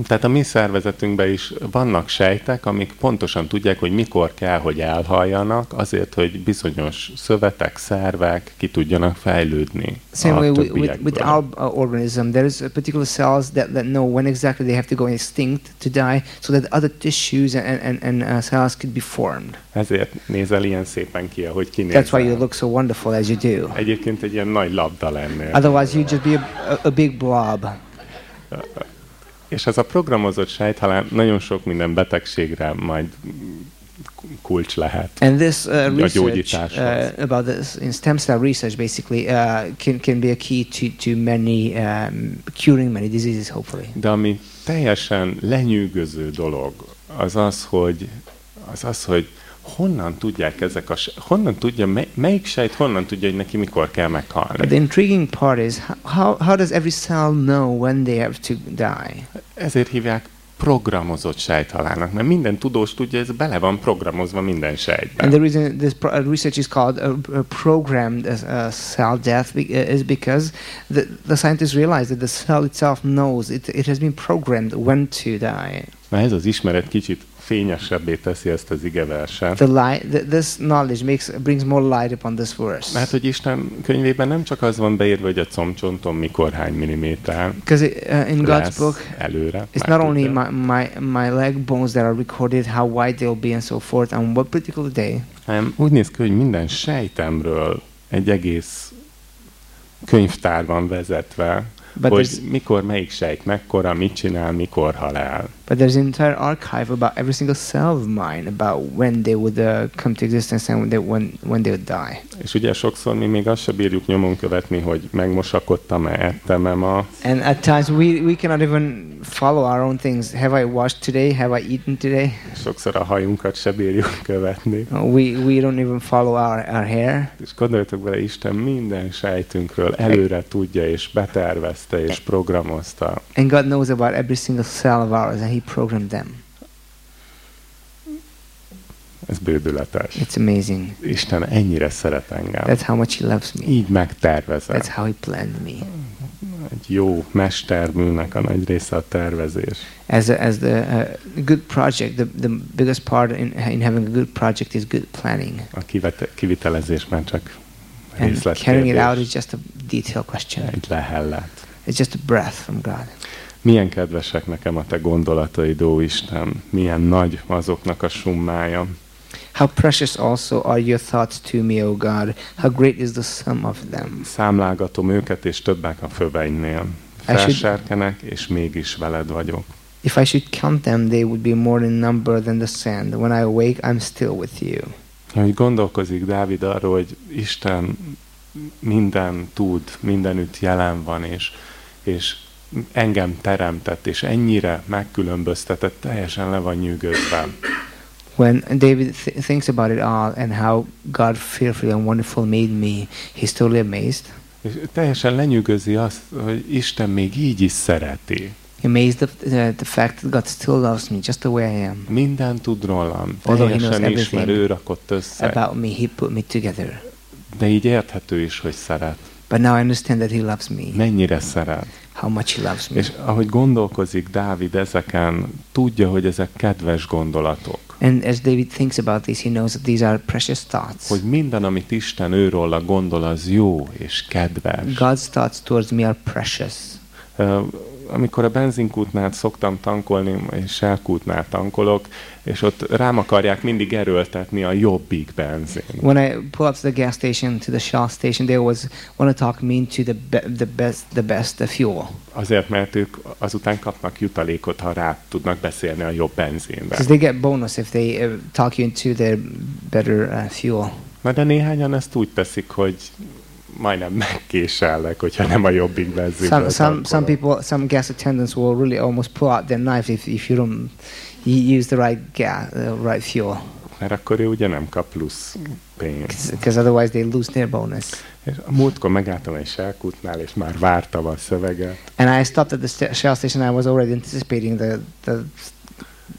tehát a mi szervezetünkben is vannak sejtek, amik pontosan tudják, hogy mikor kell, hogy elhaljanak, azért, hogy bizonyos szövetek, szervek ki tudjanak fejlődni. Same way with, with our uh, organism, there is a particular cells that, that know when exactly they have to go extinct to die, so that other tissues and, and, and uh, cells could be formed. Ezért nézel ilyen szépen ki, ahogy kinézel. That's why you look so wonderful as you do. Egyébként egy ilyen nagy labda lennél. Otherwise, you'd just be a, a, a big blob. És ez a programozott sejthalál nagyon sok minden betegségre majd kulcs lehet. And this uh, research uh, about this in stem cell research basically uh, can, can be a key to, to many um, curing many diseases, hopefully. De ami teljesen lenyűgöző dolog, az az, hogy, az az, hogy honnan tudják ezek a, honnan tudja, mely, melyik sejt honnan tudja, hogy neki mikor kell But meghalni. the intriguing part is how, how, does every cell know when they have to die? Ezért hívják programozott sejthalálnak, mert minden tudós tudja, ez bele van programozva minden And sejtben. the reason this uh, research is called a, a programmed uh, uh, cell death is because the, the scientists realize that the cell itself knows it, it has been programmed when to die. Na ez az ismeret kicsit fényesebbé teszi ezt az igeverset. The light, th- this knowledge makes brings more light upon this verse. Mert hogy Isten könyvében nem csak az van beírva, hogy a combcsontom mikor hány milliméter Because uh, in God's book, előre. it's not only my, my, my leg bones that are recorded, how wide they'll be, and so forth, on what particular day. hanem úgy néz ki, hogy minden sejtemről egy egész könyvtár van vezetve, But hogy mikor melyik sejt mekkora, mit csinál, mikor hal el. But there's an entire archive about every single cell of mine about when they would uh, come to existence and when they, when, when they would die. És ugye sokszor mi még azt se bírjuk nyomon követni, hogy megmosakodtam-e, ettem-e ma, And at times we, we cannot even follow our own things. Have I washed today? Have I eaten today? sokszor a hajunkat se bírjuk követni. We, we don't even follow our, our hair. És gondoljatok bele, Isten minden sejtünkről előre tudja, és betervezte, és programozta. And God knows about every single cell of ours and He programmed them. Ez bődületes. It's amazing. Isten ennyire szeret engem. That's how much He loves me. Így megtervezett. That's how He planned me. Egy jó mesterműnek a nagy része a tervezés. As, a, as the uh, good project, the, the biggest part in, in having a good project is good planning. A kivete, kivitelezés már csak And carrying it out is just a detail question. Egy lehellet. It's just a breath from God. Milyen kedvesek nekem a te gondolataid, ó Isten, milyen nagy azoknak a summája. How precious also are your thoughts to me, O God. How great is the sum of them. Számlálgatom őket, és többek a föveinél. Felserkenek, és mégis veled vagyok. If I should count them, they would be more in number than the sand. When I awake, I'm still with you. Hogy gondolkozik Dávid arról, hogy Isten minden tud, mindenütt jelen van, és, és engem teremtett, és ennyire megkülönböztetett, teljesen le van nyűgözve. When David th- thinks about it all and how God fearfully and wonderful made me, he's totally amazed. És teljesen lenyűgözi azt, hogy Isten még így is szereti. Amazed of the, the fact that God still loves me just the way I am. Minden tud rólam, teljesen ismer, ő rakott össze, About me, he put me together. de így érthető is, hogy szeret. But now I understand that he loves me, Mennyire szeret. How much he loves me. És ahogy gondolkozik Dávid ezeken, tudja, hogy ezek kedves gondolatok. And as David thinks about this, he knows that these are precious thoughts. Hogy minden, amit Isten őróla gondol, az jó és kedves. God's thoughts towards me are precious. Ö, amikor a benzinkútnál szoktam tankolni, és Shell-kútnál tankolok, és ott rám akarják mindig erőltetni a jobbik benzin. When I pull up to the gas station, to the Shell station, they always want to talk me into the be- the best the best the fuel. Azért, mert ők azután kapnak jutalékot, ha rá tudnak beszélni a jobb benzinbe. Because they get bonus if they uh, talk you into their better uh, fuel. Na de néhányan ezt úgy teszik, hogy majdnem megkésellek, hogyha nem a jobbik benzinből Some some some people, some gas attendants will really almost pull out their knife if, if you don't you use the right gas, uh, right fuel, Mert akkor ő ugye nem kap plusz pénzt. because otherwise they lose their bonus. És a múltkor megálltam egy selkútnál, és már vártam a szöveget. And I stopped at the Shell station. I was already anticipating the the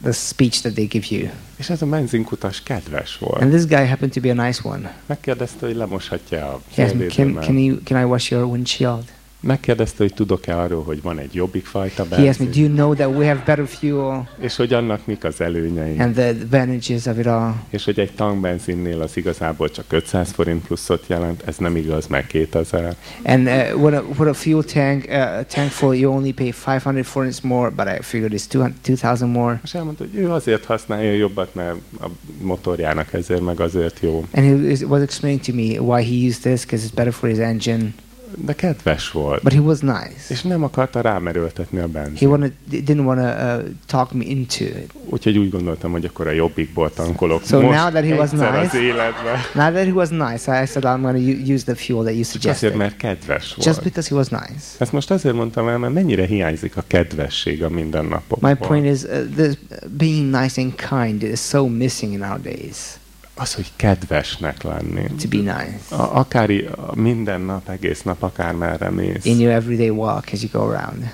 the speech that they give you. És ez a benzinkutas kedves volt. And this guy happened to be a nice one. Megkérdezte, hogy lemoshatja a me, can, can, you, can I wash your windshield? Megkérdezte, hogy tudok-e arról, hogy van egy jobbik fajta He asked me, benzin, do you know that we have better fuel és hogy annak mik az előnyei. and the advantages of it all? És hogy egy tankbenzinnél az igazából csak 500 forint pluszot jelent, ez nem igaz, meg 2000. And uh, what, a, what a fuel tank, uh, tank full, you only pay 500 forints more, but I figured it's 200 2,000 more. És elmondta, hogy ő azért használja jobbat, mert a motorjának ezért meg azért jó. And he was explaining to me why he used this because it's better for his engine. De kedves volt. But he was nice. És nem akarta rámerőltetni a He benzin. wanted, didn't want to uh, talk me into it. Úgyhogy úgy gondoltam, hogy akkor a jobbikból tankolok. So Most now that he was nice- az életben. Now that he was nice, I said I'm going to use the fuel that you Csak azért, suggested. mert kedves volt. Just because he was nice. Ezt most azért mondtam el, mert mennyire hiányzik a kedvesség a mindennapokban. My point is, uh, this, being nice and kind is so missing nowadays. Az, hogy kedvesnek lenni. To be nice A, akár minden nap, egész nap, akár merre mész. in your everyday walk as you go around,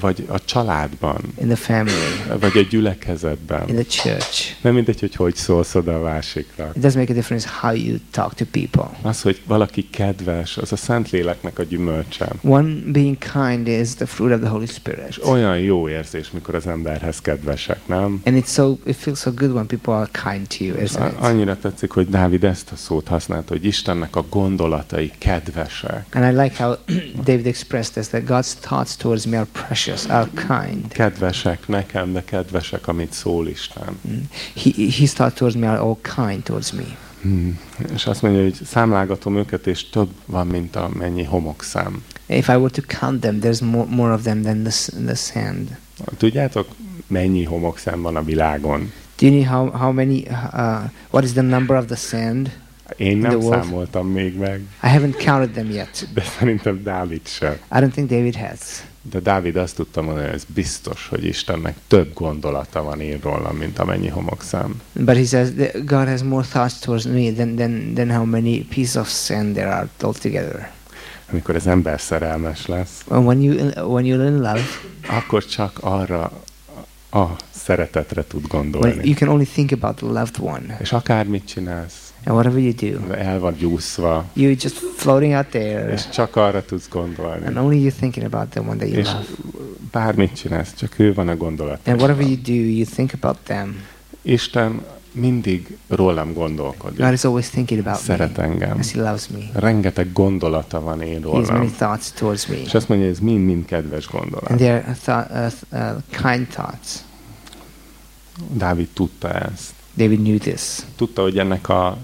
Vagy a családban, in the family, vagy a gyülekezetben. in the church. Nem mindegy, hogy hogy szólsz oda a másikra. It does make a difference how you talk to people. Az, hogy valaki kedves, az a Szentléleknek a gyümölcse. One being kind is the fruit of the Holy Spirit. És olyan jó érzés, mikor az emberhez kedvesek, nem? And it's so it feels so good when people are kind to you, isn't it? Annyira tetszik, hogy Dávid ezt a szót használta, hogy Istennek a gondolatai kedvesek. And I like how <clears throat> David expressed this that God's thoughts towards me are precious, are kind. Kedvesek nekem, de kedvesek, amit szól Isten. Mm. He, his thoughts towards me are all kind towards me. Hmm. És azt mondja, hogy számlágatom őket, és több van, mint a mennyi homokszám. If I were to count them, there's more, more of them than the, the sand. Tudjátok, mennyi homokszám van a világon? Do you know how, how many, uh, what is the number of the sand? Én nem számoltam még meg, I haven't counted them yet. de szerintem Dávid sem. I don't think David has. De Dávid azt tudta mondani, hogy ez biztos, hogy Istennek több gondolata van én rólam, mint amennyi homokszám. But he says that God has more thoughts towards me than, than, than how many pieces of sand there are altogether. Amikor az ember szerelmes lesz, when, you, when you're in love, akkor csak arra a szeretetre tud gondolni. you can only think about the loved one. És akármit csinálsz, And whatever you do, el vagy gyúszva, you're just floating out there. és csak arra tudsz And gondolni. only you're thinking about the one that you És love. bármit csinálsz, csak ő van a gondolat. And whatever you do, you think about them. Isten mindig rólam gondolkodik. God is always thinking about Szeret me engem. as He loves me. Rengeteg gondolata van én He has many rólam. thoughts towards me. És azt mondja, ez mind-mind kedves And gondolat. they are th- uh, uh, kind thoughts. Dávid tudta ezt. David knew this. Tudta, hogy ennek a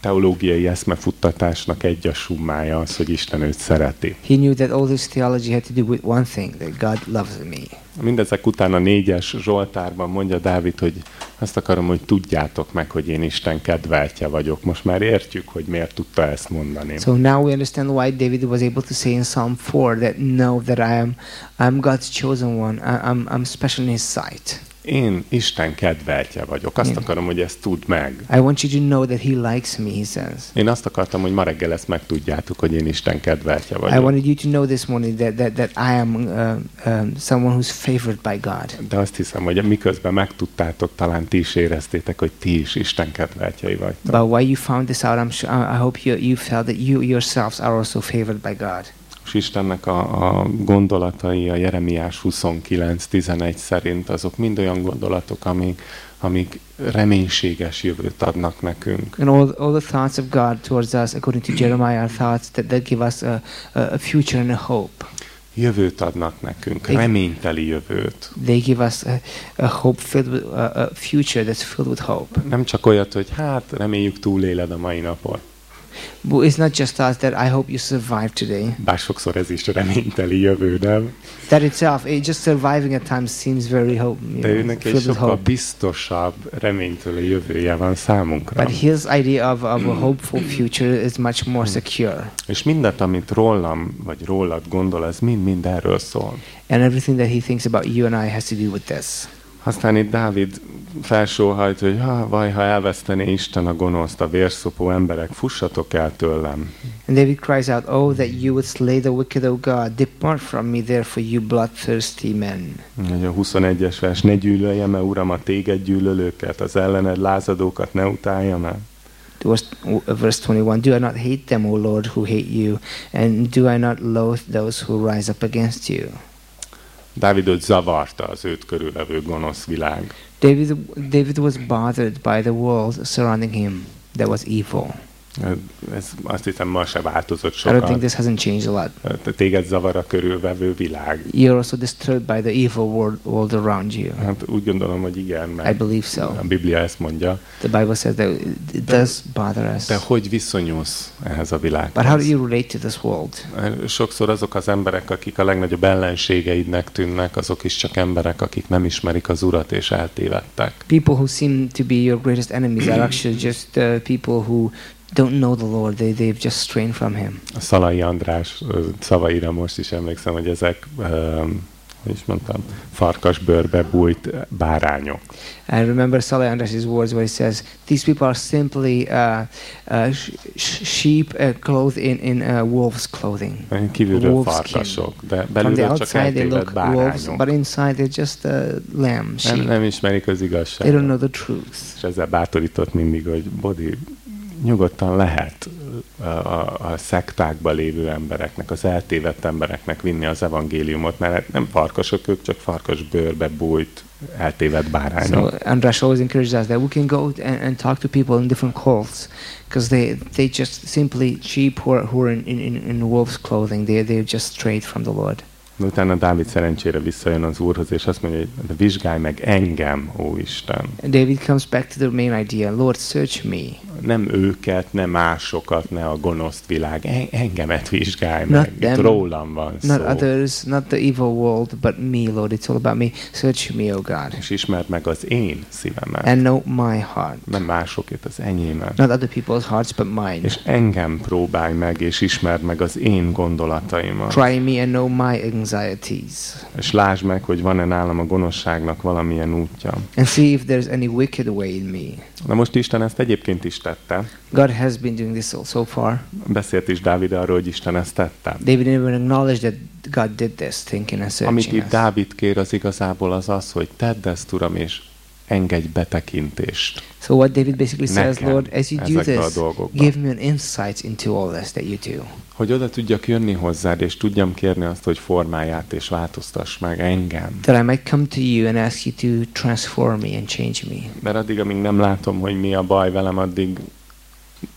teológiai eszmefuttatásnak egy a summája az, hogy Isten őt szereti. He knew that all this theology had to do with one thing, that God loves me. Mindezek után a négyes Zsoltárban mondja Dávid, hogy azt akarom, hogy tudjátok meg, hogy én Isten kedveltje vagyok. Most már értjük, hogy miért tudta ezt mondani. So now we understand why David was able to say in Psalm 4 that know that I am I'm God's chosen one. I, I'm, I'm special in His sight. Én Isten kedveltje vagyok. Azt Igen. akarom, hogy ezt tudd meg. I want you to know that He likes me, He says. Én azt akartam, hogy ma reggel ezt megtudjátok, hogy én Isten kedveltje I vagyok. wanted you to know this morning that, that, that I am uh, um, someone who's favored by God. De azt hiszem, hogy miközben megtudtátok, talán ti is éreztétek, hogy ti is Isten kedveltjei vagytok. But while you found this out, I'm sure, I I hope you, you felt that you yourselves are also favored by God. És Istennek a, a gondolatai a Jeremiás 29-11 szerint azok mind olyan gondolatok, amik, amik reménységes jövőt adnak nekünk. And all, all the thoughts of God towards us, according to Jeremiah, are thoughts that, that give us a, a future and a hope. jövőt adnak nekünk, Igen. reményteli jövőt. They give us a, a hope filled with, a, a future that's filled with hope. Nem csak olyat, hogy hát reméljük túléled a mai napot. But it's not just us that I hope you survive today. Bár sokszor ez is reményteli jövő, nem? That itself, it just surviving at times seems very hope, De know, őnek egy sokkal hope. biztosabb, reményteli jövője van számunkra. But his idea of, of a hopeful future is much more secure. És mindent, amit rólam vagy rólad gondol, ez mind-mind erről szól. And everything that he thinks about you and I has to do with this. Aztán itt Dávid felsóhajt, hogy ha, vaj, ha elvesztené Isten a gonoszt, a vérszopó emberek, fussatok el tőlem. And David cries out, Oh, that you would slay the wicked, O God. Depart from me, therefore, you bloodthirsty men. Ugye a 21-es vers, ne gyűlöljem el, Uram, a téged gyűlölőket, az ellened lázadókat ne utáljam el. Verse, verse 21 Do I not hate them, O Lord, who hate you? And do I not loathe those who rise up against you? Dávidot zavarta az őt körülvevő gonosz világ. David, David was bothered by the world surrounding him that was evil. Ez azt hiszem ma se változott I don't think sokat. this hasn't changed a lot. Téged zavar a körülvevő világ. You're also disturbed by the evil world, world around you. Hát úgy gondolom, hogy igen, I mert believe so. a Biblia ezt mondja. The Bible says that it does bother us. De hogy viszonyulsz ehhez a But how do világhoz? you relate to this world? Sokszor azok az emberek, akik a legnagyobb ellenségeidnek tűnnek, azok is csak emberek, akik nem ismerik az Urat és eltévedtek. People who seem to be your greatest enemies are actually just uh, people who don't know the Lord. They, they've just strayed from Him. A Szalai András szavaira most is emlékszem, hogy ezek, öm, hogy is mondtam, farkas bőrbe bújt bárányok. I remember Saleh András' words where he says, These people are simply uh, uh, sh- sh- sheep uh, clothed in, in uh, wolves' clothing. Kívülről Wolf's skin. farkasok, de From the belülről csak eltévedt look wolves, bárányok. but inside, they're just uh, lamb, Nem, sheep. nem ismerik az They don't igazságot. know the truth. És ezzel bátorított mindig, hogy Bodi, nyugodtan lehet a, a, szektákba lévő embereknek, az eltévedt embereknek vinni az evangéliumot, mert hát nem farkasok, ők csak farkas bőrbe bújt, eltévedt bárányok. So Andras always encourages us that we can go and, and talk to people in different cults because they they just simply sheep who are, who are in, in, in wolves' clothing. They they've just strayed from the Lord. De utána Dávid szerencsére visszajön az Úrhoz, és azt mondja, hogy vizsgálj meg engem, ó Isten. David comes back to the main idea: Lord, search me, Nem őket, nem másokat, ne a gonoszt világ. En- engemet vizsgálj Not meg. Itt them, rólam van not szó. others, not the evil world, but me, Lord. It's all about me. Search me, O God, És ismerd meg az én szívemet. and know my heart, nem másokét, az enyémet. not other people's hearts, but mine. És engem próbálj meg, és ismerd meg az én gondolataimat. Try me and know my anxieties, És lásd meg, hogy van-e nálam a gonoszságnak valamilyen útja. and see if there's any wicked way in me. Na most Isten ezt egyébként is tette. God has been doing this so, so far. Beszélt is Dávid arról, hogy Isten ezt tette. David even acknowledged that God did this, thinking and Amit searching itt us. Dávid kér, az igazából az az, hogy tedd ezt, Uram, és engedj betekintést. So what David basically says, Lord, as you do this, give me an insight into all this that you do. Hogy oda tudjak jönni hozzád, és tudjam kérni azt, hogy formáját és változtass meg engem. That I might come to you and ask you to transform me and change me. Mert addig, amíg nem látom, hogy mi a baj velem, addig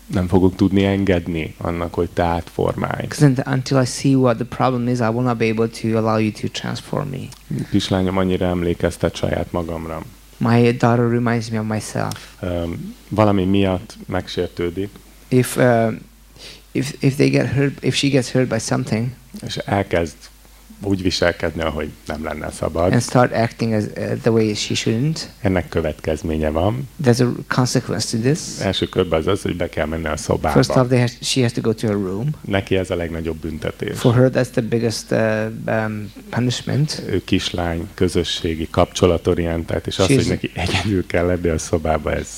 nem fogok tudni engedni annak, hogy te átformálj. Because until I see what the problem is, I will not be able to allow you to transform me. Kislányom annyira emlékeztet saját magamra. My daughter reminds me of myself. Öm, valami miatt megsértődik, If uh, if if they get hurt, if she gets hurt by something és elkezd úgy viselkedni, ahogy nem lenne szabad. and start acting as uh, the way she shouldn't, Ennek következménye van. there's a consequence to this. Első körben az az, hogy be kell menni a First off, szobába. they has, she has to go to her room. Neki ez a legnagyobb büntetés. For her, that's the biggest uh, um, punishment. Ő kislány, közösségi, kapcsolatorientált, és az, She's- hogy neki egyedül kell lenni a szobába, ez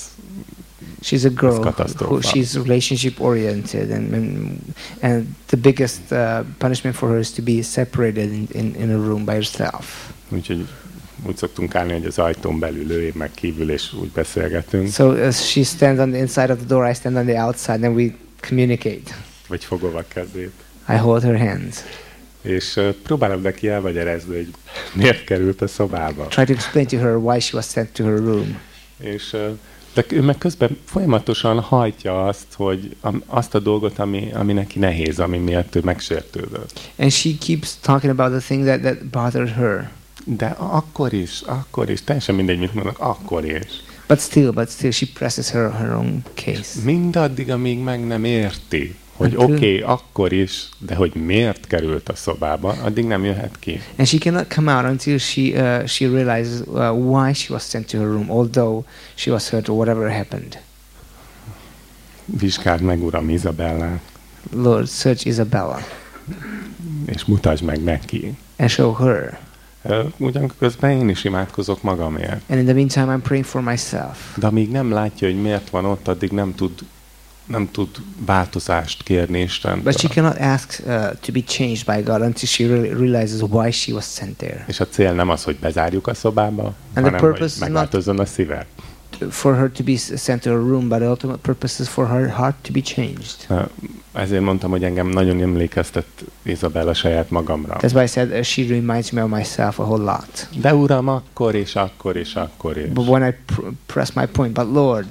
She's a girl who she's relationship oriented, and, and and the biggest uh, punishment for her is to be separated in, in, in a room by herself. Úgyhogy úgy szoktunk állni, hogy az ajtón belül ő, én meg kívül, és úgy beszélgetünk, So as she stands on the inside of the door, I stand on the outside, and we communicate. vagy fogom a kezét. I hold her hands. És uh, próbálom neki elmagyarázni, hogy miért került a szobába. Try to explain to her why she was sent to her room. És uh, De ő meg közben folyamatosan hajtja azt, hogy azt a dolgot, ami, ami neki nehéz, ami miatt ő megsértődött. And she keeps talking about the thing that, that bothered her. De akkor is, akkor is, teljesen mindegy, mit mondok, akkor is. But still, but still, she presses her, her own case. Mindaddig, amíg meg nem érti, hogy Hát oké, okay, akkor is, de hogy miért került a szobába, addig nem jöhet ki. And she cannot come out until she uh, she realizes uh, why she was sent to her room, although she was hurt or whatever happened. Vizsgáld meg, Uram, Izabellát, Lord, search Isabella és mutasd meg neki. and show her. Ugyan közben én is imádkozok magamért. And in the meantime, I'm praying for myself. De amíg nem látja, hogy miért van ott, addig nem tud, nem tud változást kérni Istentől. But she cannot ask uh, to be changed by God until she realizes why she was sent there. És a cél nem az, hogy bezárjuk a szobába, And the hanem purpose hogy megváltozzon a szíve. For her to be sent to her room, but the ultimate purpose is for her heart to be changed. Ö, Ezért mondtam, hogy engem nagyon emlékeztet Izabella saját magamra. That's why I said uh, she reminds me of myself a whole lot. De Uram, akkor és akkor és akkor is. But when I pr- press my point, but Lord,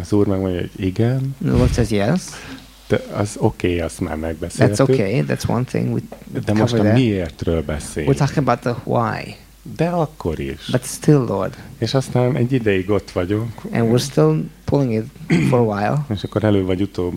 Az Úr megmondja, hogy igen, the Lord says yes. de az oké, okay, azt már That's megbeszéltük. okay. That's one thing. We De most a that. miértről beszél. We're talking about the why. De akkor is. But still, Lord. És aztán egy ideig ott vagyunk, And we're still pulling it for a while. és akkor elő vagy utóbb,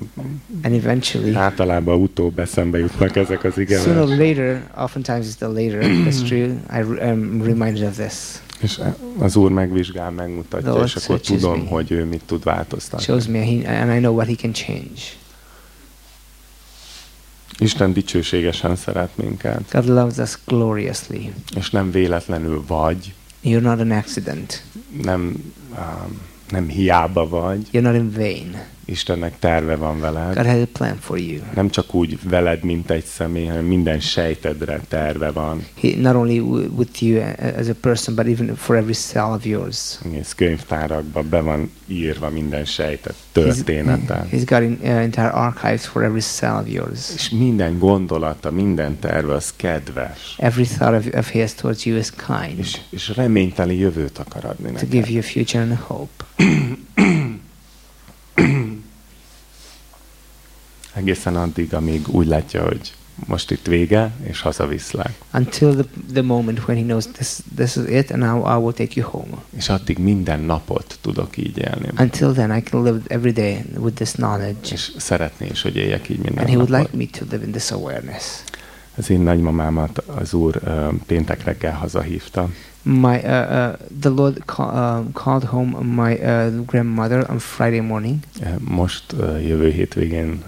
And eventually, általában utóbb eszembe jutnak ezek az sooner or igenek. later, oftentimes it's the later, that's true, I am reminded of this. És az Úr megvizsgál, megmutatja, Lord és akkor tudom, me. hogy ő mit tud változtatni. Shows me, he, and I know what he can change. Isten dicsőségesen szeret minket, God loves us gloriously. és nem véletlenül vagy, You're not an accident. nem, um, nem hiába vagy, You're not in vain. Istennek terve van veled. God has a plan for you. Nem csak úgy veled, mint egy személy, hanem minden sejtedre terve van. He not only with you uh, as a person, but even for every cell of yours. Egész könyvtárakban be van írva minden sejtet, He's, története. he's got in, uh, entire archives for every cell of yours. És minden gondolata, minden terve az kedves. Every thought of, of his towards you is kind És, és reményteli jövőt akar adni to give neked. you a future and a hope. <clears throat> Egészen addig, amíg úgy látja, hogy most itt vége, és hazaviszlek. Until the, the moment when he knows this, this is it, and now I will take you home. És addig minden napot tudok így élni. Until then, I can live every day with this knowledge. És szeretné is, hogy éljek így minden And he would like me to live in this awareness. Az én nagymamámat az úr ö, péntek reggel hazahívta, My uh, uh, the Lord ca- uh, called home my uh, grandmother on Friday morning. Ö, Most jövő hétvégén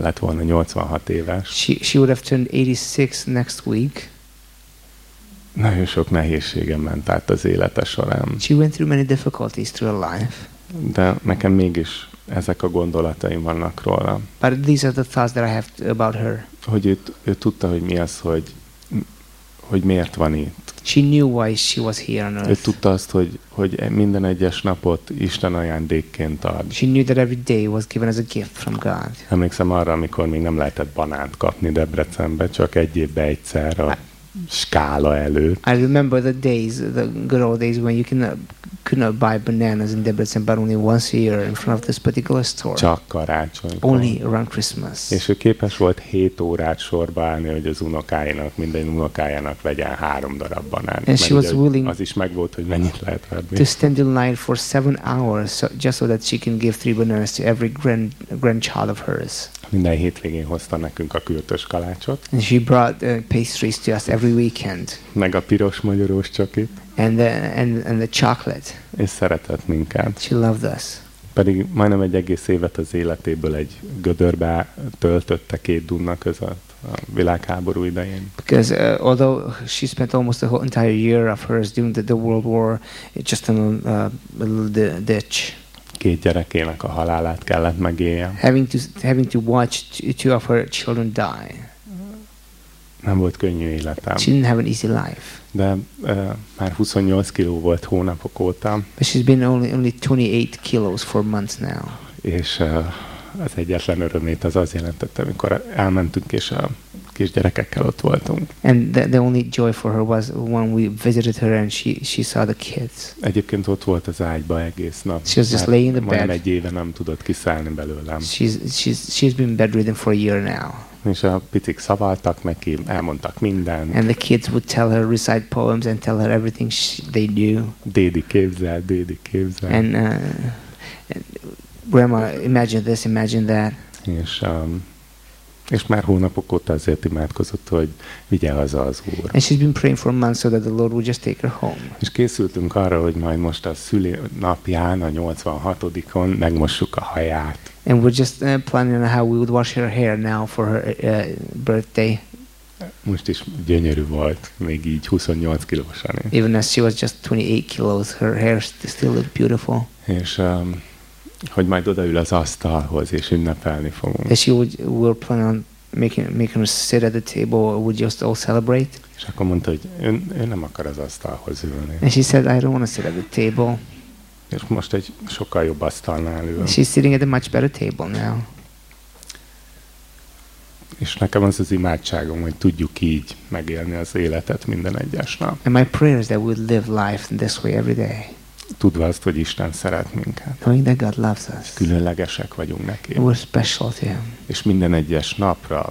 lett volna 86 éves. She she would have turned 86 next week. Nagyon sok nehézségem ment át az élete során, She went through many difficulties through her life, de nekem mégis ezek a gondolataim vannak róla. but these are the thoughts that I have about her. Hogy ő, ő tudta, hogy mi az, hogy, hogy miért van itt. She knew why she was here on Ő earth. tudta azt, hogy, hogy minden egyes napot Isten ajándékként ad. She knew that every day was given as a gift from God. Emlékszem arra, amikor még nem lehetett banánt kapni Debrecenbe, csak egy évben egyszer a skála előtt. I remember the days, the good old days when you cannot, could not buy bananas in Debrecen, but only once a year in front of this particular store. Csak karácsony. Only around Christmas. És ő képes volt 7 órát sorba állni, hogy az unokáinak, minden unokájának vegyen három darab banánt. And she was willing- Az is megvolt, hogy mennyit lehet to venni. stand in line for seven hours so, just so that she can give three bananas to every grand grandchild of hers. Minden hétvégén hozta nekünk a kürtös kalácsot, And she brought uh, pastries to us every weekend, meg a piros magyarós csokit, and the and, and the chocolate. és szeretett minket. She loved us. Pedig majdnem egy egész évet az életéből egy gödörbe töltötte két dunna között a világháború idején. Because uh, although she spent almost the whole entire year of hers during the, the World War just in a, uh, a little di- ditch, Két gyerekének a halálát kellett megéljem. having to having to watch two of her children die. Nem volt könnyű életem. She didn't have an easy life. De uh, már 28 kiló volt hónapok óta, But she's been only only 28 kilos for months now. és uh, az egyetlen örömét az az jelentette, amikor elmentünk, és a kisgyerekekkel ott voltunk. And the, the only joy for her was when we visited her and she, she saw the kids. Egyébként ott volt az ágyba egész nap. She was just Már laying in the majdnem bed. egy éve nem tudott kiszállni belőlem. She's, she's, she's been bedridden for a year now. És a picik szavaltak neki, elmondtak mindent. And the kids would tell her, recite poems and tell her everything sh they knew. Dédi képzel, Dédi képzel. And, uh, and grandma, imagine this, imagine that. És, um, és már hónapok óta azért imádkozott, hogy vigye haza az Úr. And she's been praying for months so that the Lord would just take her home. És készültünk arra, hogy majd most a szülinapján, a 86-on megmossuk a haját. And we're just uh, planning on how we would wash her hair now for her uh, birthday, Most is gyönyörű volt, még így 28 kilósan. even as she was just 28 kilos. Her hair st- still looked beautiful. És um, hogy majd odaül az asztalhoz, és ünnepelni fogunk. That she would, we're planning on making making her sit at the table. Would just all celebrate. És akkor mondta, hogy ő, ő nem akar az asztalhoz ülni. And she said, I don't want to sit at the table. És most egy sokkal jobb asztalnál ül. She's sitting at a much better table now. És nekem az az imádságom, hogy tudjuk így megélni az életet minden egyes nap. And my prayer is that we would live life this way every day, Tudva azt, hogy Isten szeret minket. knowing that God loves us. Különlegesek vagyunk neki. We're special to Him. És minden egyes napra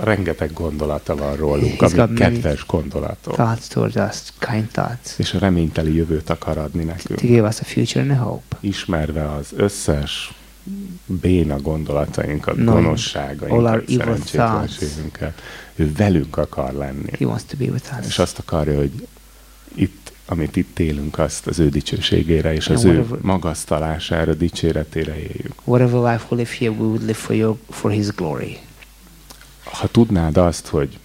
rengeteg gondolata van rólunk, He's ami kedves gondolatok. Thoughts towards us, kind thoughts, És a reményteli jövőt akar adni to nekünk. give us a future and a hope. Ismerve az összes béna gondolatainkat, all gonoszságainkat, szerencsétlenségünket. Ő velünk akar lenni. He wants to be with us. És azt akarja, hogy amit itt élünk, azt az ő dicsőségére és az ő whatever- magasztalására, dicséretére éljük. Whatever life we live here, we would live for your, for His glory. Ha tudnád azt, hogy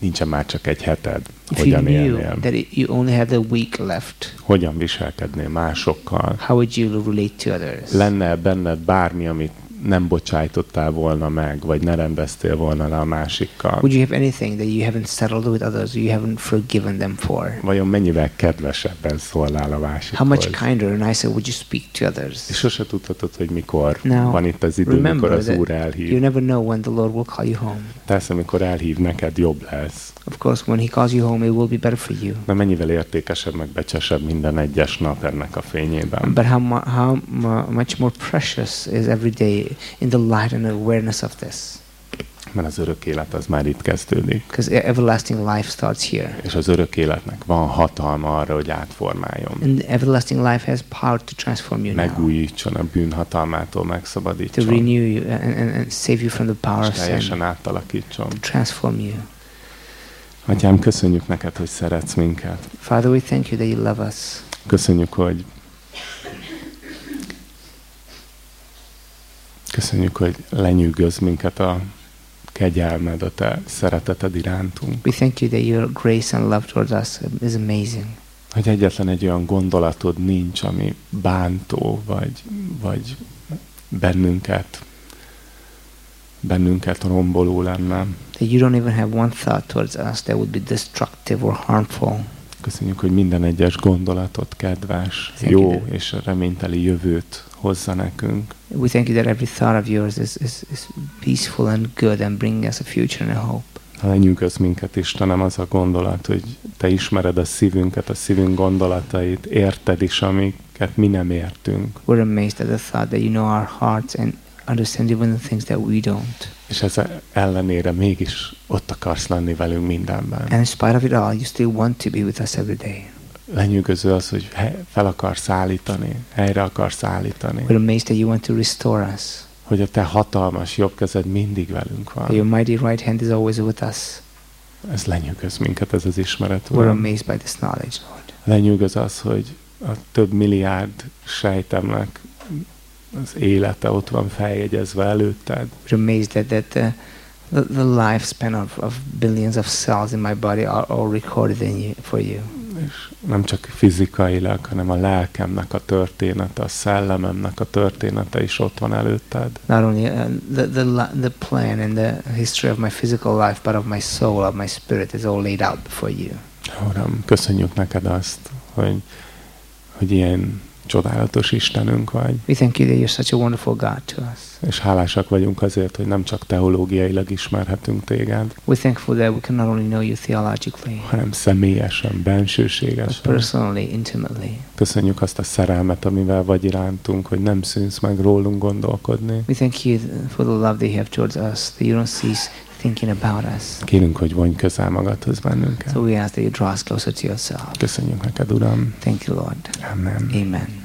nincsen már csak egy heted, If hogyan élnél, that you only had a week left, hogyan viselkednél másokkal, how would you relate to others? lenne benned bármi, amit nem bocsájtottál volna meg, vagy ne rendeztél volna le a másikkal, Would you have anything that you haven't settled with others, you haven't forgiven them for? vajon mennyivel kedvesebben szólnál a How másikhoz? much kinder and nicer would you speak to És others? sose tudhatod, hogy mikor Now, van itt az idő, mikor az Úr you elhív. never know when the Lord will call you home. Persze, amikor elhív, neked jobb lesz. Of course, when He calls you home, it will be better for you. De mennyivel értékesebb, meg becsesebb minden egyes nap ennek a fényében. But how, how mu- much more precious is every day in the light and awareness of this? Mert az örök élet az már itt kezdődik. Because everlasting life starts here. És az örök életnek van hatalma arra, hogy átformáljon. And everlasting life has power to transform you now, Megújítson a bűnhatalmától, to megszabadítson. renew you and, and, and save you from the power of sin, teljesen átalakítson. to transform you. Atyám, köszönjük neked, hogy szeretsz minket. Father, we thank you that you love us. Köszönjük, hogy köszönjük, hogy lenyűgöz minket a kegyelmed, a te szereteted irántunk. We thank you that your grace and love towards us is amazing. Hogy egyetlen egy olyan gondolatod nincs, ami bántó, vagy, vagy bennünket, bennünket romboló lenne. That you don't even have one thought towards us that would be destructive or harmful. Köszönjük, hogy minden egyes gondolatot kedves, Thank jó Dad. és reményteli jövőt hozza nekünk. We thank you that every thought of yours is, is, is peaceful and good and bringing us a future and a hope. Lenyűgöz minket, Istenem, az a gondolat, hogy Te ismered a szívünket, a szívünk gondolatait, érted is, amiket mi nem értünk. We're amazed at the thought that you know our hearts and understand even the things that we don't. És ez ellenére mégis ott akarsz lenni velünk mindenben. And in spite of it all, you still want to be with us every day. Lenyűgöző az, hogy fel akarsz állítani, helyre akarsz állítani, We're amazed that you want to restore us. hogy a Te hatalmas jobb kezed mindig velünk That your van. mighty right hand is always with us. Ez lenyűgöz minket, ez az ismeret. We're Uram. amazed by this knowledge, Lord. Lenyűgöz az, hogy a több milliárd sejtemnek az élete ott van feljegyezve előtted. We're amazed that, that uh, the, the lifespan of, of billions of cells in my body are all recorded in you, for you. És nem csak fizikailag, hanem a lelkemnek a története, a szellememnek a története is ott van előtted. Not only uh, the, the, the plan and the history of my physical life, but of my soul, of my spirit is all laid out before you. Uram, köszönjük neked azt, hogy, hogy ilyen csodálatos Istenünk vagy, We thank you that you're such a wonderful God to us. és hálásak vagyunk azért, hogy nem csak teológiailag ismerhetünk téged, We're thankful that we can not only know you theologically, hanem személyesen, but bensőségesen. personally, intimately. Köszönjük azt a szerelmet, amivel vagy irántunk, hogy nem szűnsz meg rólunk gondolkodni. We thank you for the love that you have towards us, that you don't cease thinking about us. Kérünk, hogy vonj közel magadhoz bennünket. So we ask that you draw us closer to yourself. Köszönjük neked, Uram. Thank you, Lord. Amen. Amen.